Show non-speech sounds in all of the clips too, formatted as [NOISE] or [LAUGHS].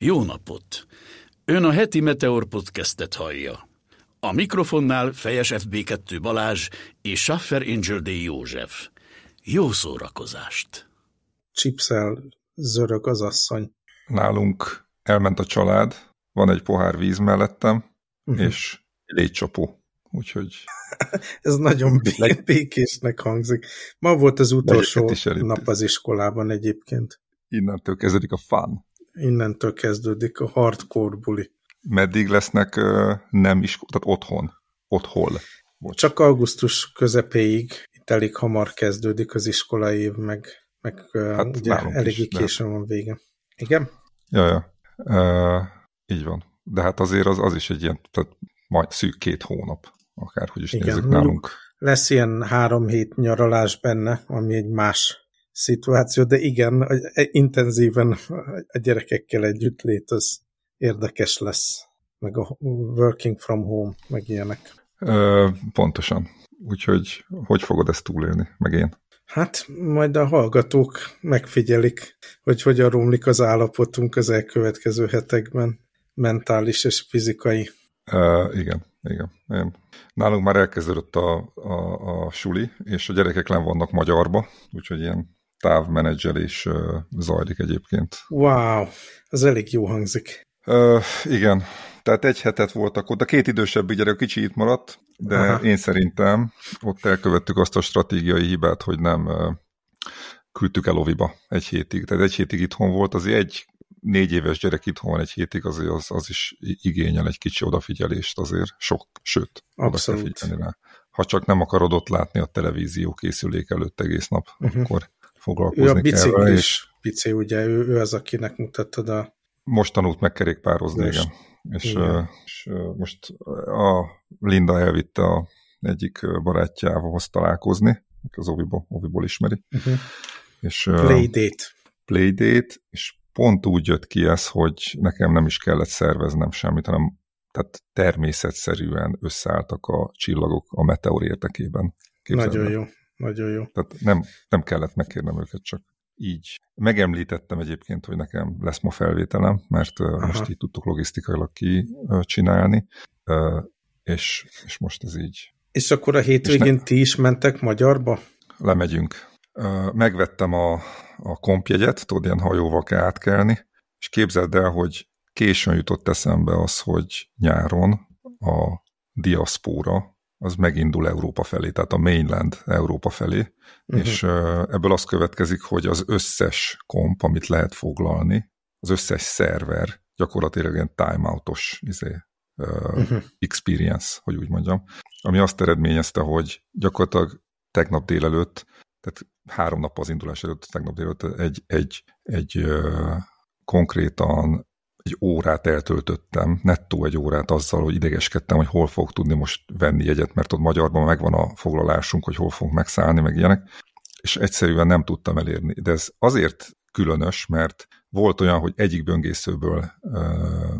Jó napot! Ön a heti Meteor podcastet hallja. A mikrofonnál Fejes FB2 Balázs és Schaffer Angel D. József. Jó szórakozást! Csipszel zörög az asszony. Nálunk elment a család, van egy pohár víz mellettem, uh-huh. és légycsapó. Úgyhogy... [LAUGHS] Ez nagyon békésnek hangzik. Ma volt az utolsó nap az iskolában egyébként. Innentől kezdődik a fun innentől kezdődik a hardcore buli. Meddig lesznek uh, nem is, tehát otthon? Otthol? Bocs. Csak augusztus közepéig, itt elég hamar kezdődik az iskolai év, meg, meg hát ugye elég későn van vége. Igen? Ja, ja. Uh, így van. De hát azért az, az is egy ilyen, tehát majd szűk két hónap, akárhogy is Igen. nézzük nálunk. Lesz ilyen három hét nyaralás benne, ami egy más szituáció, de igen, intenzíven a gyerekekkel együtt lét az érdekes lesz, meg a working from home, meg ilyenek. Ö, pontosan. Úgyhogy hogy fogod ezt túlélni, meg én? Hát majd a hallgatók megfigyelik, hogy hogyan romlik az állapotunk az elkövetkező hetekben, mentális és fizikai. Uh, igen, igen. Én. Nálunk már elkezdődött a, a, a suli, és a gyerekek nem vannak magyarba, úgyhogy ilyen távmenedzselés zajlik egyébként. Wow, ez elég jó hangzik. Uh, igen, tehát egy hetet voltak ott, a két idősebb gyerek kicsi itt maradt, de Aha. én szerintem ott elkövettük azt a stratégiai hibát, hogy nem küldtük el Oviba egy hétig. Tehát egy hétig itthon volt, azért egy négy éves gyerek itthon van egy hétig, azért az, az is igényel egy kicsi odafigyelést azért, sok, sőt, Abszolút. oda kell figyelni rá. Ha csak nem akarod ott látni a televízió készülék előtt egész nap, uh -huh. akkor foglalkozni ő a biciklis és pici, ugye, ő, ő az, akinek mutattad a... Most tanult meg kerékpározni, igen. És, igen. és most a Linda elvitte a egyik barátjával találkozni, az Oviból, Oviból ismeri. Uh -huh. és, Playdate. Playdate, és pont úgy jött ki ez, hogy nekem nem is kellett szerveznem semmit, hanem tehát természetszerűen összeálltak a csillagok a meteor értekében. Képzelve. Nagyon jó. Nagyon jó. Tehát nem, nem kellett megkérnem őket, csak így. Megemlítettem egyébként, hogy nekem lesz ma felvételem, mert Aha. most így tudtuk logisztikailag kicsinálni, és, és most ez így. És akkor a hétvégén ne... ti is mentek magyarba? Lemegyünk. Megvettem a, a kompjegyet, tudod, ilyen hajóval kell átkelni, és képzeld el, hogy későn jutott eszembe az, hogy nyáron a diaszpóra az megindul Európa felé, tehát a mainland Európa felé, uh -huh. és ebből az következik, hogy az összes komp, amit lehet foglalni, az összes szerver gyakorlatilag ilyen timeoutos izé, uh, uh -huh. experience, hogy úgy mondjam, ami azt eredményezte, hogy gyakorlatilag tegnap délelőtt, tehát három nap az indulás előtt, tegnap délelőtt egy, egy, egy konkrétan egy órát eltöltöttem, nettó egy órát azzal, hogy idegeskedtem, hogy hol fog tudni most venni jegyet, mert ott magyarban megvan a foglalásunk, hogy hol fogunk megszállni, meg ilyenek, és egyszerűen nem tudtam elérni. De ez azért különös, mert volt olyan, hogy egyik böngészőből ö,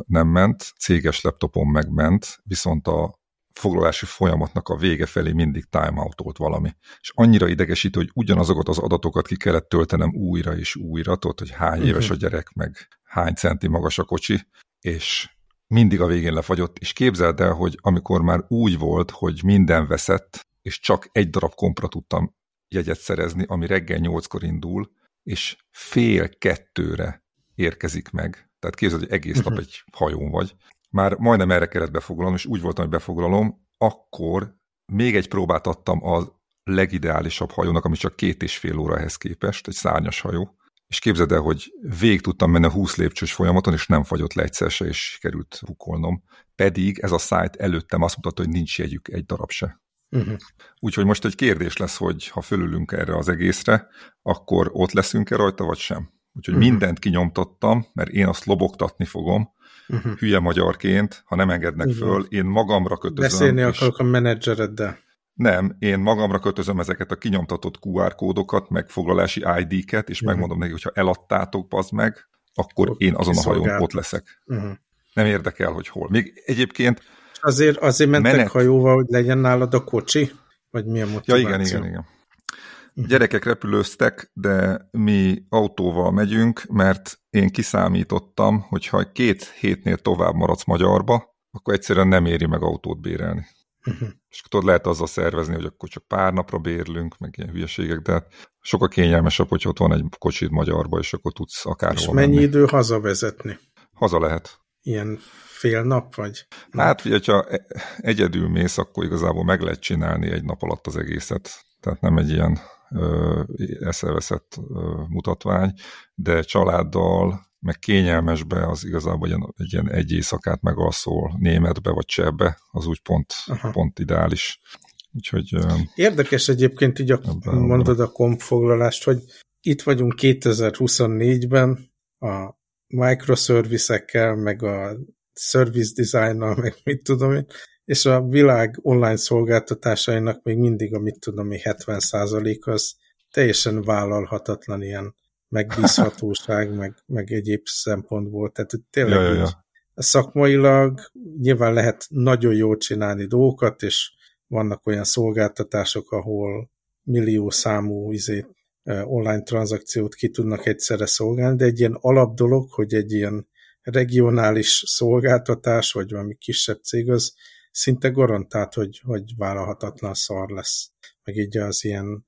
nem ment, céges laptopon megment, viszont a foglalási folyamatnak a vége felé mindig timeout valami. És annyira idegesítő, hogy ugyanazokat az adatokat ki kellett töltenem újra és újra, tudod, hogy hány éves uh-huh. a gyerek, meg hány centi magas a kocsi, és mindig a végén lefagyott, és képzeld el, hogy amikor már úgy volt, hogy minden veszett, és csak egy darab kompra tudtam jegyet szerezni, ami reggel nyolckor indul, és fél kettőre érkezik meg. Tehát képzeld, hogy egész nap uh-huh. egy hajón vagy. Már majdnem erre kellett befoglalom, és úgy voltam, hogy befoglalom, akkor még egy próbát adtam a legideálisabb hajónak, ami csak két és fél óra ehhez képest, egy szárnyas hajó, és képzeld el, hogy végig tudtam menni a 20 lépcsős folyamaton, és nem fagyott le egyszer se, és került bukolnom. Pedig ez a szájt előttem azt mutatta, hogy nincs jegyük egy darab se. Uh-huh. Úgyhogy most egy kérdés lesz, hogy ha fölülünk erre az egészre, akkor ott leszünk-e rajta, vagy sem. Úgyhogy uh-huh. mindent kinyomtattam, mert én azt lobogtatni fogom, uh-huh. hülye magyarként, ha nem engednek uh-huh. föl, én magamra kötözöm. Beszélni és... akarok a menedzsereddel. Nem, én magamra kötözöm ezeket a kinyomtatott QR kódokat, megfoglalási ID-ket, és uh-huh. megmondom neki, hogyha eladtátok, az meg, akkor én azon a hajón ott leszek. Uh-huh. Nem érdekel, hogy hol. Még egyébként... Azért, azért mentek menet... hajóval, hogy legyen nálad a kocsi? Vagy milyen motiváció? Ja, igen, igen, igen. Gyerekek repülőztek, de mi autóval megyünk, mert én kiszámítottam, hogy ha két hétnél tovább maradsz magyarba, akkor egyszerűen nem éri meg autót bérelni. Uh-huh. És tudod, lehet azzal szervezni, hogy akkor csak pár napra bérlünk, meg ilyen hülyeségek, de sokkal kényelmesebb, hogy ott van egy kocsid magyarba, és akkor tudsz akárhol És mennyi menni. idő hazavezetni? Haza lehet. Ilyen fél nap, vagy? Hát, figyelj, ha e- egyedül mész, akkor igazából meg lehet csinálni egy nap alatt az egészet. Tehát nem egy ilyen eszeveszett mutatvány, de családdal meg kényelmesbe, az igazából egy, egy ilyen egy éjszakát megalszol németbe vagy csehbe, az úgy pont, pont ideális. Úgyhogy, Érdekes egyébként így a, mondod a kompfoglalást, hogy itt vagyunk 2024-ben a microservice meg a service design meg mit tudom én, és a világ online szolgáltatásainak még mindig a mit tudom én 70% az teljesen vállalhatatlan ilyen megbízhatóság, [LAUGHS] meg, meg egyéb szempontból. Tehát tényleg ja, ja, ja. szakmailag nyilván lehet nagyon jól csinálni dolgokat, és vannak olyan szolgáltatások, ahol millió számú izé, online tranzakciót ki tudnak egyszerre szolgálni, de egy ilyen alap dolog, hogy egy ilyen regionális szolgáltatás, vagy valami kisebb cég, az szinte garantált, hogy, hogy vállalhatatlan szar lesz. Meg így az ilyen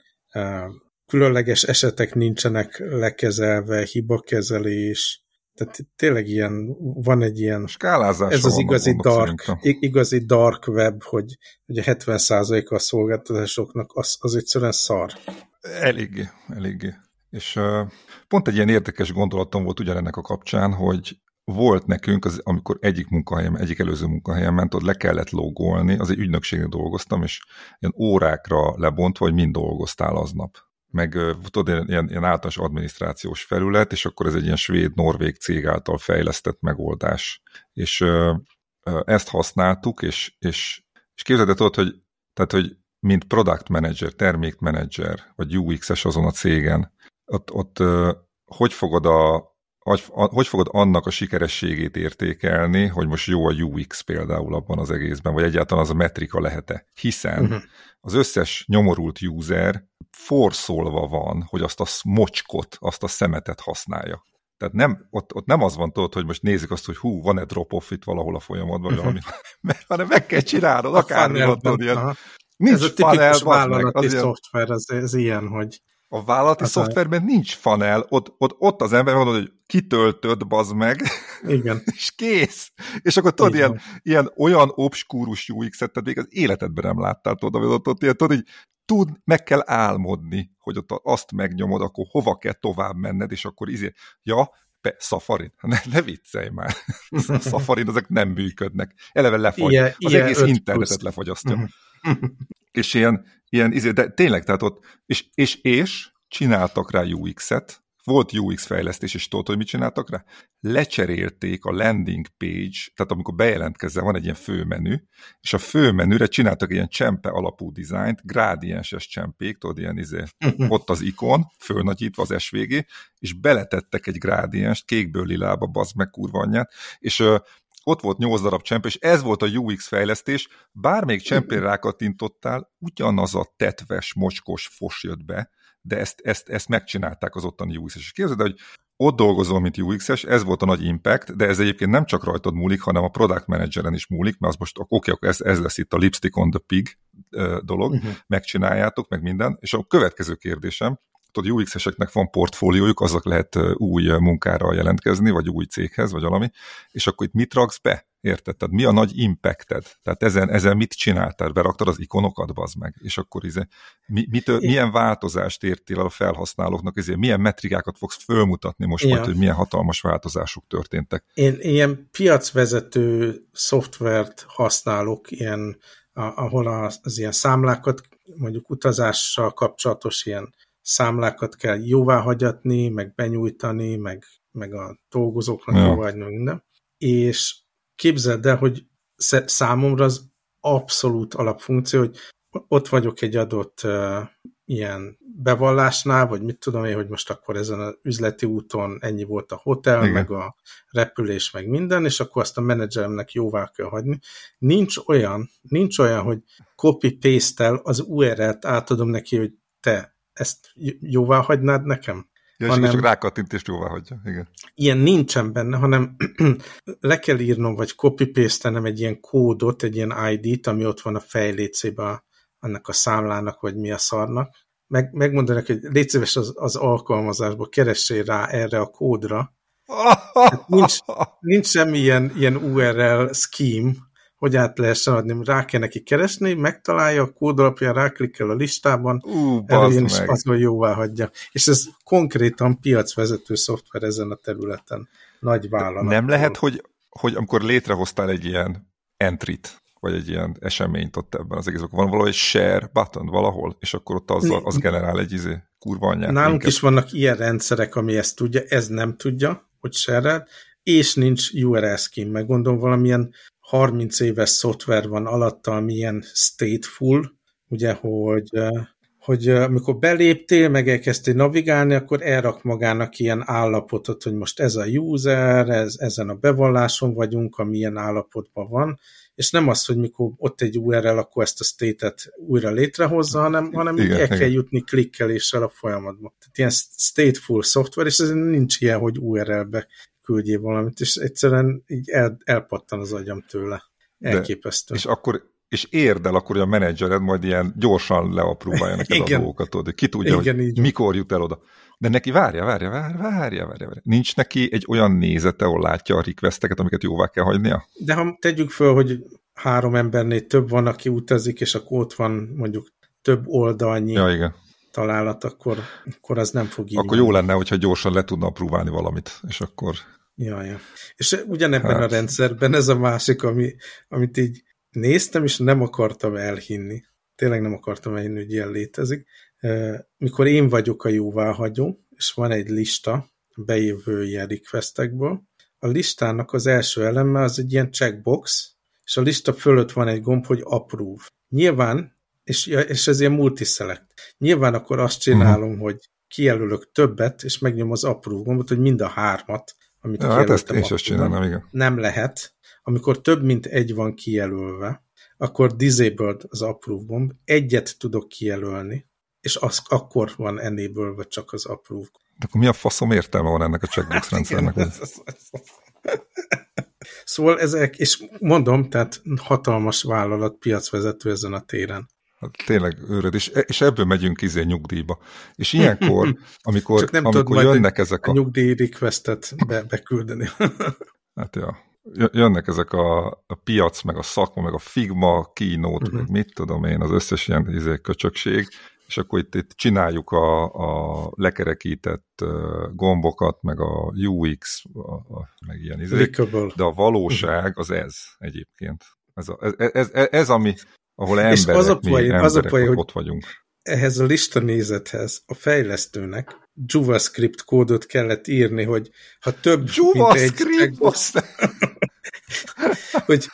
különleges esetek nincsenek lekezelve, hibakezelés, tehát tényleg ilyen, van egy ilyen... Skálázás ez az igazi dark, igazi dark web, hogy, hogy a 70%-a a szolgáltatásoknak az, az egyszerűen szar. Eléggé, eléggé. És uh, pont egy ilyen érdekes gondolatom volt ugyanennek a kapcsán, hogy volt nekünk, az, amikor egyik munkahelyem, egyik előző munkahelyem ment, ott le kellett logolni, az egy ügynökségnek dolgoztam, és ilyen órákra lebontva, hogy mind dolgoztál aznap meg tudod, ilyen, ilyen általános adminisztrációs felület, és akkor ez egy ilyen svéd-norvég cég által fejlesztett megoldás. És ö, ö, ezt használtuk, és, és, és képzeld tudod, hogy, tehát, hogy mint product manager, termékmenedzser, vagy UX-es azon a cégen, ott, ott ö, hogy fogod a, hogy, hogy fogod annak a sikerességét értékelni, hogy most jó a UX például abban az egészben, vagy egyáltalán az a metrika lehet-e? Hiszen uh-huh. az összes nyomorult user forszolva van, hogy azt a mocskot, azt a szemetet használja. Tehát nem, ott, ott nem az van tudod, hogy most nézzük azt, hogy hú, van-e drop-off itt valahol a folyamatban, vagy valami, [LAUGHS] mert, hanem meg kell csinálnod, akármi tudod, ilyen. Nincs ez a tipikus vállalati meg, szoftver, ez, ez ilyen, hogy a vállalati hát szoftverben a... nincs funnel, ott, ott, ott az ember mondod, hogy kitöltöd, bazd meg, Igen. [LAUGHS] és kész. És akkor tudod, ilyen, ilyen, olyan obskúrus UX-et, tehát még az életedben nem láttál, tudod, ott, ott ilyen, tudod, így tud, meg kell álmodni, hogy ott azt megnyomod, akkor hova kell tovább menned, és akkor izé, ja, Be, Safari? [LAUGHS] Ne, ne viccelj már. [LAUGHS] A Safari ezek nem működnek. Eleve lefagy. Ilyen, az ilyen egész internetet plusz. lefagyasztja. [LAUGHS] és ilyen, ilyen izé, de tényleg, tehát ott, és, és, és csináltak rá UX-et, volt UX fejlesztés, és tudod, hogy mit csináltak rá? Lecserélték a landing page, tehát amikor bejelentkezzen, van egy ilyen főmenü, és a főmenüre csináltak ilyen csempe alapú dizájnt, grádienses csempék, tudod, ilyen izé, [LAUGHS] ott az ikon, fölnagyítva az SVG, és beletettek egy grádienst, kékből lilába, bazd meg kurva anyját, és ott volt 8 darab csempe, és ez volt a UX fejlesztés, bármelyik csempére rákattintottál, ugyanaz a tetves, mocskos fos jött be, de ezt, ezt, ezt megcsinálták az ottani UX-es. És képzeld, hogy ott dolgozol, mint UX-es, ez volt a nagy impact, de ez egyébként nem csak rajtad múlik, hanem a product manageren is múlik, mert az most oké, okay, akkor ez, ez lesz itt a lipstick on the pig dolog, uh-huh. megcsináljátok, meg minden. És a következő kérdésem, tudod, UX-eseknek van portfóliójuk, azok lehet új munkára jelentkezni, vagy új céghez, vagy valami, és akkor itt mit raksz be? Érted? Tehát mi a nagy impacted? Tehát ezen, ezen mit csináltál? Beraktad az ikonokat, bazd meg, és akkor izé, mi, mitől, milyen változást értél el a felhasználóknak, izé, milyen metrikákat fogsz fölmutatni most ja. majd, hogy milyen hatalmas változások történtek? Én ilyen piacvezető szoftvert használok, ilyen, ahol az, az ilyen számlákat, mondjuk utazással kapcsolatos ilyen számlákat kell jóvá hagyatni, meg benyújtani, meg, meg a dolgozóknak ja. jóváhagyni, minden. És képzeld el, hogy számomra az abszolút alapfunkció, hogy ott vagyok egy adott uh, ilyen bevallásnál, vagy mit tudom én, hogy most akkor ezen az üzleti úton ennyi volt a hotel, Igen. meg a repülés, meg minden, és akkor azt a menedzseremnek jóvá kell hagyni. Nincs olyan, nincs olyan, hogy copy-paste-tel az URL-t átadom neki, hogy te ezt jóvá hagynád nekem? Ja, és hanem, csak rákattintést jóvá hagyja, igen. Ilyen nincsen benne, hanem [CLEARS THROAT] le kell írnom, vagy copy paste egy ilyen kódot, egy ilyen ID-t, ami ott van a fejlécébe annak a számlának, vagy mi a szarnak. Meg, megmondanak, hogy légy szíves az, az alkalmazásból, keressél rá erre a kódra. [LAUGHS] Hát nincs, nincs semmi ilyen, ilyen URL scheme, hogy át lehessen adni. Rá kell neki keresni, megtalálja, a kód alapján ráklikkel a listában, uh, elején is azon jóvá hagyja. És ez konkrétan piacvezető szoftver ezen a területen. Nagy vállalat. Nem lehet, hogy, hogy amikor létrehoztál egy ilyen entrit, vagy egy ilyen eseményt ott ebben az egész, van valahogy share button valahol, és akkor ott az, az generál egy izé, kurva anyát. Nálunk minket. is vannak ilyen rendszerek, ami ezt tudja, ez nem tudja, hogy share és nincs URL scheme, meg gondolom valamilyen 30 éves szoftver van alatta, ami ilyen stateful, ugye, hogy, hogy amikor beléptél, meg elkezdtél navigálni, akkor elrak magának ilyen állapotot, hogy most ez a user, ez, ezen a bevalláson vagyunk, amilyen állapotban van, és nem az, hogy mikor ott egy URL, akkor ezt a state-et újra létrehozza, hanem, hanem igen, el igen. kell jutni klikkeléssel a folyamatban. Tehát ilyen stateful szoftver, és ez nincs ilyen, hogy URL-be küldjél valamit, és egyszerűen így el, elpattan az agyam tőle. Elképesztő. De, és akkor és érd el akkor, hogy a menedzsered majd ilyen gyorsan leapróbálja neked Igen. a dolgokat, tudod, ki tudja, Igen, hogy így mikor jut el oda. De neki várja, várja, várja, várja, várja, várja. Nincs neki egy olyan nézete, ahol látja a requesteket, amiket jóvá kell hagynia? De ha tegyük föl, hogy három embernél több van, aki utazik, és akkor ott van mondjuk több oldalnyi ja, igen. találat, akkor, akkor az nem fog így. Akkor jó lenne, hogyha gyorsan le tudna próbálni valamit, és akkor Ja, ja. És ugyanebben hát. a rendszerben ez a másik, ami, amit így néztem, és nem akartam elhinni. Tényleg nem akartam elhinni, hogy ilyen létezik. Mikor én vagyok a jóváhagyó, és van egy lista bejövő ilyen requestekből, a listának az első eleme az egy ilyen checkbox, és a lista fölött van egy gomb, hogy approve. Nyilván, és, és ez ilyen multiselect. Nyilván akkor azt csinálom, uh -huh. hogy kijelölök többet, és megnyom az approve gombot, hogy mind a hármat amit ja, hát ezt én is csinálnám, igen. Nem lehet. Amikor több mint egy van kijelölve, akkor disabled az approve gomb, egyet tudok kijelölni, és az akkor van enable csak az approve. De akkor mi a faszom értelme van ennek a checkbox hát, rendszernek? Igen, szóval ezek, és mondom, tehát hatalmas vállalat, piacvezető ezen a téren. Hát tényleg őröd, és, és ebből megyünk izé nyugdíjba. És ilyenkor, [LAUGHS] amikor, Csak nem amikor tudod jönnek ezek a... a nyugdíj requestet be, beküldeni. [LAUGHS] hát ja. Jönnek ezek a, a piac, meg a szakma, meg a Figma, Keynote, uh -huh. mit tudom én, az összes ilyen izé, köcsökség, és akkor itt, itt csináljuk a, a lekerekített gombokat, meg a UX, a, a, meg ilyen izé, de a valóság az ez egyébként. Ez, a, ez, ez, ez, ez ami, ahol emberek, és az a poén, emberek az a poén, hogy ott vagyunk. Ehhez a lista nézethez a fejlesztőnek JavaScript kódot kellett írni, hogy ha több JavaScript, mint egy... [LAUGHS] hogy,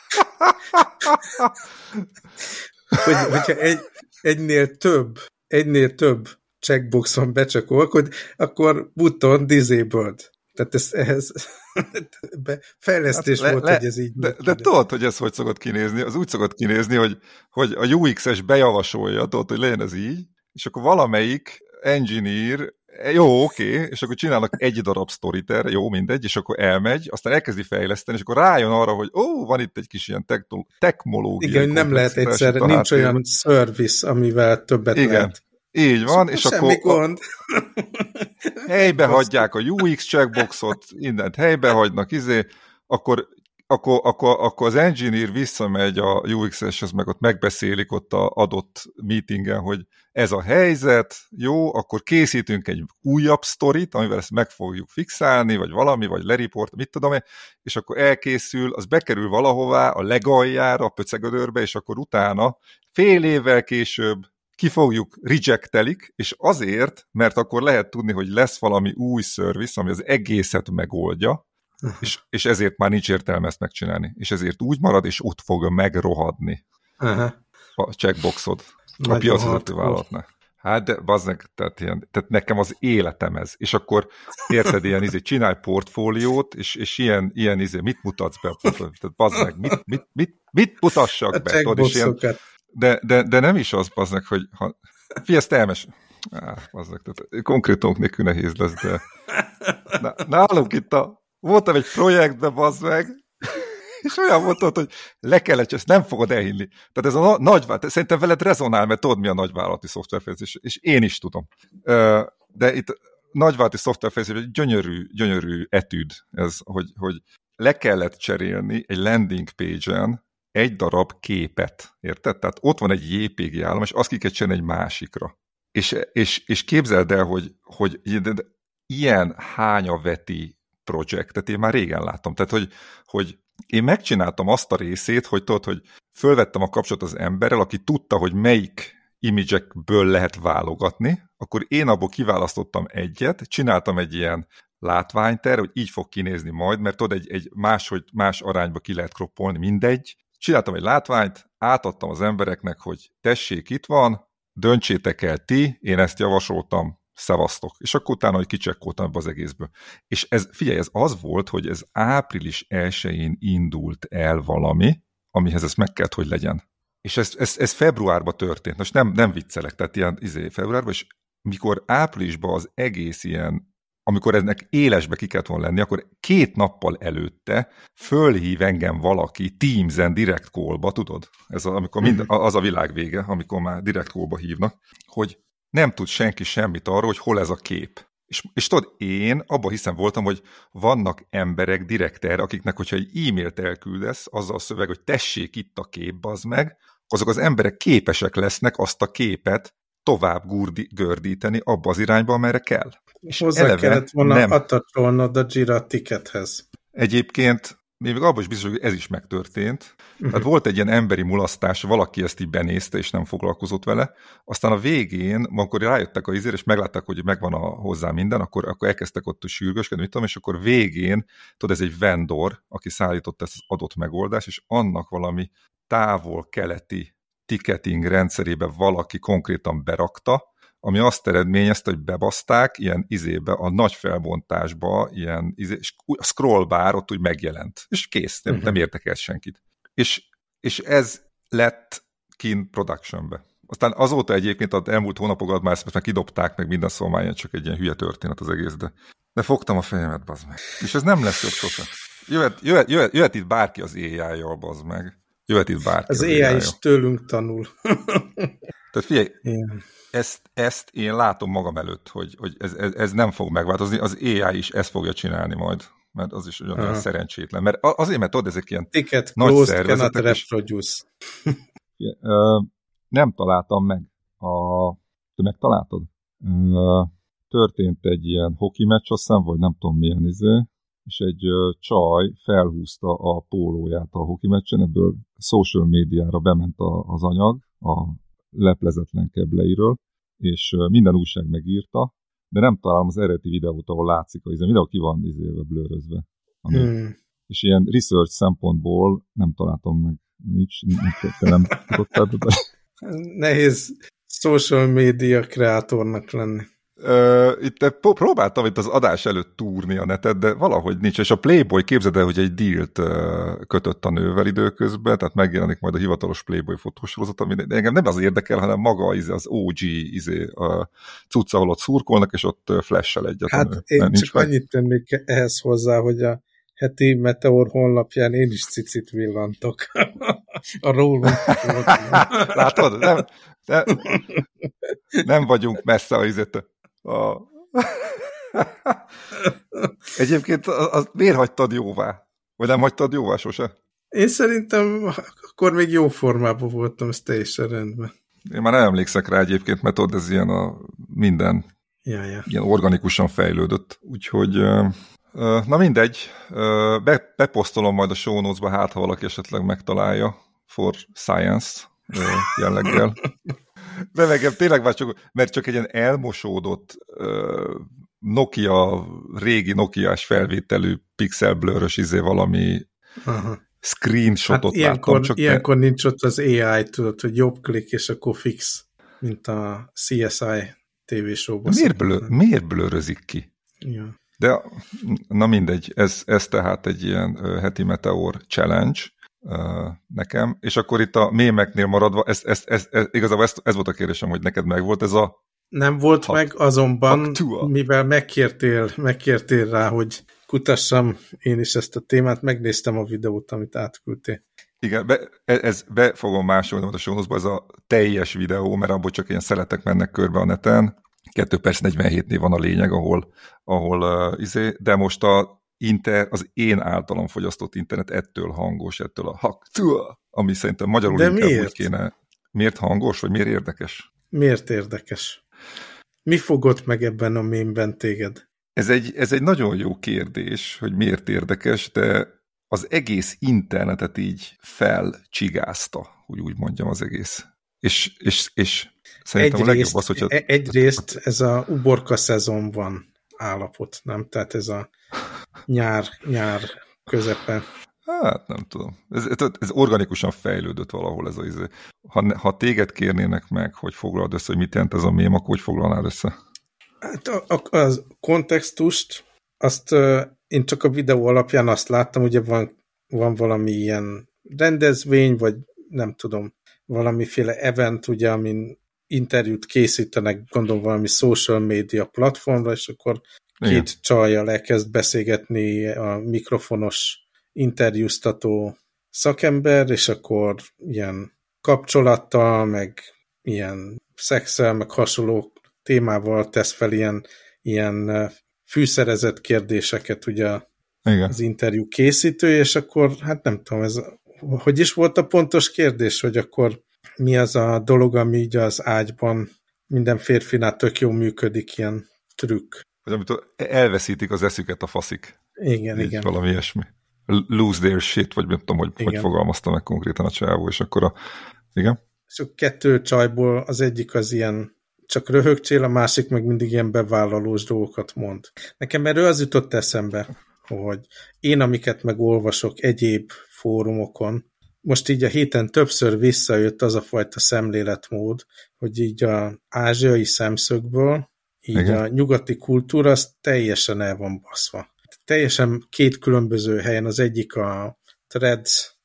hogy, hogyha egy, egynél több, egynél több van becsakolva, akkor button disabled. Tehát ez, ehhez [LAUGHS] fejlesztés hát le, volt, le, hogy ez így De, de tudod, hogy ez hogy szokott kinézni? Az úgy szokott kinézni, hogy, hogy a UX-es bejavasolja, tudod, hogy legyen ez így, és akkor valamelyik engineer jó, oké, okay, és akkor csinálnak egy darab sztorit erre, jó, mindegy, és akkor elmegy, aztán elkezdi fejleszteni, és akkor rájön arra, hogy ó, van itt egy kis ilyen technológia. Igen, nem lehet egyszerre, nincs olyan service, amivel többet Igen. lehet. Így van, és Semmi akkor gond. [LAUGHS] helybe hagyják a UX checkboxot, mindent helybe hagynak, izé, akkor, akkor, akkor, akkor az engineer visszamegy a UX-eshez, meg ott megbeszélik ott a adott meetingen, hogy ez a helyzet, jó, akkor készítünk egy újabb sztorit, amivel ezt meg fogjuk fixálni, vagy valami, vagy leriport, mit tudom én, és akkor elkészül, az bekerül valahová a legaljára, a pöcegödörbe, és akkor utána fél évvel később ki fogjuk rejectelik, és azért, mert akkor lehet tudni, hogy lesz valami új service, ami az egészet megoldja, és, és ezért már nincs értelme ezt megcsinálni. És ezért úgy marad, és ott fog megrohadni Aha. a checkboxod a piacvezető vállalatnak. Hát de bazdnek, tehát, ilyen, tehát nekem az életem ez. És akkor érted, ilyen izé, csinálj portfóliót, és, és ilyen, ilyen izé, mit mutatsz be? Tehát bazdnek, mit, mit, mit, mit mutassak a be? Tudod, és ilyen, de, de, de nem is az, baznak, hogy ha... Fi, ezt elmes... Á, tehát konkrétunk nélkül nehéz lesz, de Na, nálunk itt a... Voltam egy projektben, bazd meg, és olyan volt hogy le kellett, ezt nem fogod elhinni. Tehát ez a nagyvállalat, szerintem veled rezonál, mert tudod, mi a nagyvállalati szoftverfejlesztés, és én is tudom. De itt nagyvállalati szoftverfejlesztés egy gyönyörű, gyönyörű etűd, ez, hogy, hogy le kellett cserélni egy landing page-en egy darab képet, érted? Tehát ott van egy JPG állam, és azt ki kell cserélni egy másikra. És, és, és képzeld el, hogy, hogy ilyen hánya veti projektet én már régen láttam. Tehát, hogy, hogy én megcsináltam azt a részét, hogy tudod, hogy fölvettem a kapcsolatot az emberrel, aki tudta, hogy melyik imidzsekből lehet válogatni, akkor én abból kiválasztottam egyet, csináltam egy ilyen látványter, hogy így fog kinézni majd, mert tudod, egy, egy máshogy, más arányba ki lehet kroppolni, mindegy. Csináltam egy látványt, átadtam az embereknek, hogy tessék, itt van, döntsétek el ti, én ezt javasoltam, szevasztok. És akkor utána, hogy kicsekkoltam ebbe az egészből. És ez, figyelj, ez az volt, hogy ez április 1-én indult el valami, amihez ez meg kellett, hogy legyen. És ez, ez, ez februárban történt. Most nem, nem viccelek, tehát ilyen izé, februárban, és mikor áprilisban az egész ilyen, amikor ennek élesbe ki kellett volna lenni, akkor két nappal előtte fölhív engem valaki Teams-en direct call-ba, tudod? Ez az, amikor mind, mhm. az a világ vége, amikor már direct call-ba hívnak, hogy nem tud senki semmit arról, hogy hol ez a kép. És, és tudod, én abban hiszem voltam, hogy vannak emberek direkter, akiknek, hogyha egy e-mailt elküldesz, azzal a szöveg, hogy tessék itt a kép, az meg, azok az emberek képesek lesznek azt a képet tovább gurdi, gördíteni abba az irányba, amerre kell. És Hozzá kellett volna nem. attacsolnod a Jira tickethez. Egyébként még abban is biztos, hogy ez is megtörtént. Uh-huh. Tehát volt egy ilyen emberi mulasztás, valaki ezt így benézte, és nem foglalkozott vele. Aztán a végén, amikor rájöttek a izér, és meglátták, hogy megvan a, hozzá minden, akkor, akkor elkezdtek ott sürgőskedni, mit tudom, és akkor végén, tudod, ez egy vendor, aki szállította ezt az adott megoldást, és annak valami távol-keleti ticketing rendszerébe valaki konkrétan berakta, ami azt eredményezte, hogy bebaszták ilyen izébe, a nagy felbontásba, ilyen izé, és a scroll bar ott úgy megjelent. És kész, nem, uh -huh. nem értek senkit. És, és ez lett kin productionbe. Aztán azóta egyébként az elmúlt hónapokat már ezt már kidobták meg minden szomályan, csak egy ilyen hülye történet az egész, de, de fogtam a fejemet, bazd meg. És ez nem lesz jobb sosem. Jöhet, jöhet, jöhet, jöhet itt bárki az AI-jal, bazd meg. Jöhet itt bárki az, AI, is tőlünk tanul. [LAUGHS] Tehát figyelj, Igen ezt, ezt én látom magam előtt, hogy, hogy ez, ez, ez nem fog megváltozni, az AI is ezt fogja csinálni majd, mert az is olyan szerencsétlen. Mert azért, mert tudod, ezek ilyen Ticket nagy closed, szervezetek. Reproduce. [LAUGHS] nem találtam meg. A, te megtaláltad? Történt egy ilyen hoki meccs, azt hiszem, vagy nem tudom milyen izé, és egy csaj felhúzta a pólóját a hoki meccsen, ebből social médiára bement az anyag, a leplezetlen kebleiről, és minden újság megírta, de nem találom az eredeti videót, ahol látszik, hogy a videó ki van izéve, blőrözve. Hmm. És ilyen research szempontból nem találtam meg, nincs, nincs te nem tudottad. De... [LAUGHS] Nehéz social media kreatornak lenni. Uh, itt próbáltam itt az adás előtt túrni a netet, de valahogy nincs. És a Playboy képzeld el, hogy egy dílt kötött a nővel időközben, tehát megjelenik majd a hivatalos Playboy fotósorozat, ami engem nem az érdekel, hanem maga izé, az OG izé, a cucc, ahol ott szurkolnak, és ott flash egyet. Hát nő. én csak meg. annyit tennék ehhez hozzá, hogy a heti Meteor honlapján én is cicit villantok. [LAUGHS] a rólunk. [LAUGHS] Látod? Nem, nem, nem vagyunk messze a izét a... [LAUGHS] Egyébként az, miért hagytad jóvá? Vagy nem hagytad jóvá sose? Én szerintem akkor még jó formában voltam, ez teljesen rendben. Én már nem emlékszek rá egyébként, mert ott ez ilyen a minden ja, ja. ilyen organikusan fejlődött. Úgyhogy na mindegy, be, beposztolom majd a show notes-ba, hát ha valaki esetleg megtalálja for science jelleggel. [LAUGHS] Nem, engem tényleg már csak, mert csak egy ilyen elmosódott uh, Nokia, régi Nokia-s felvételű pixel blurös izé valami Aha. screenshotot hát ilyenkor, láttam. Csak ilyenkor ne... nincs ott az AI, tudod, hogy jobb klik, és akkor fix, mint a CSI showban. Miért, blő, miért blőrözik ki? Ja. De na mindegy, ez, ez tehát egy ilyen heti Meteor challenge, nekem, és akkor itt a mémeknél maradva, ez, ez, ez, ez, igazából ez, ez volt a kérdésem, hogy neked megvolt ez a Nem volt ha, meg, azonban, Haktua. mivel megkértél, megkértél rá, hogy kutassam én is ezt a témát, megnéztem a videót, amit átküldtél. Igen, be, e, ez, be fogom másolni a show ez a teljes videó, mert abból csak ilyen szeletek mennek körbe a neten. 2 perc 47 név van a lényeg, ahol, ahol uh, izé, de most a inter, az én általam fogyasztott internet ettől hangos, ettől a haktua, ami szerintem magyarul de inkább miért? úgy kéne. Miért hangos, vagy miért érdekes? Miért érdekes? Mi fogott meg ebben a mémben téged? Ez egy, ez egy nagyon jó kérdés, hogy miért érdekes, de az egész internetet így felcsigázta, hogy úgy mondjam az egész. És, és, és szerintem egyrészt, a legjobb az, hogyha... E- egyrészt ez a uborka szezon van állapot, nem? Tehát ez a nyár, nyár közepe. Hát nem tudom. Ez, ez organikusan fejlődött valahol ez a izé. Ha, ha téged kérnének meg, hogy foglald össze, hogy mit jelent ez a mém, akkor hogy foglalnád össze? Hát a, a, a kontextust, azt uh, én csak a videó alapján azt láttam, ugye van, van valami ilyen rendezvény, vagy nem tudom, valamiféle event, ugye, amin interjút készítenek, gondolom valami social media platformra, és akkor két Igen. csajjal elkezd beszélgetni a mikrofonos interjúztató szakember, és akkor ilyen kapcsolattal, meg ilyen szexel, meg hasonló témával tesz fel ilyen, ilyen fűszerezett kérdéseket ugye Igen. az interjú készítő, és akkor hát nem tudom, ez, hogy is volt a pontos kérdés, hogy akkor mi az a dolog, ami így az ágyban minden férfinál tök jó működik, ilyen trükk. Vagy amit elveszítik az eszüket a faszik. Igen, Így igen. Valami ilyesmi. Lose their shit, vagy nem tudom, hogy, igen. hogy fogalmazta meg konkrétan a csávó, és akkor a... Igen? És a kettő csajból az egyik az ilyen csak röhögcsél, a másik meg mindig ilyen bevállalós dolgokat mond. Nekem erről az jutott eszembe, hogy én, amiket megolvasok egyéb fórumokon, most így a héten többször visszajött az a fajta szemléletmód, hogy így a ázsiai szemszögből, így Igen. a nyugati kultúra az teljesen el van baszva. Teljesen két különböző helyen, az egyik a Threads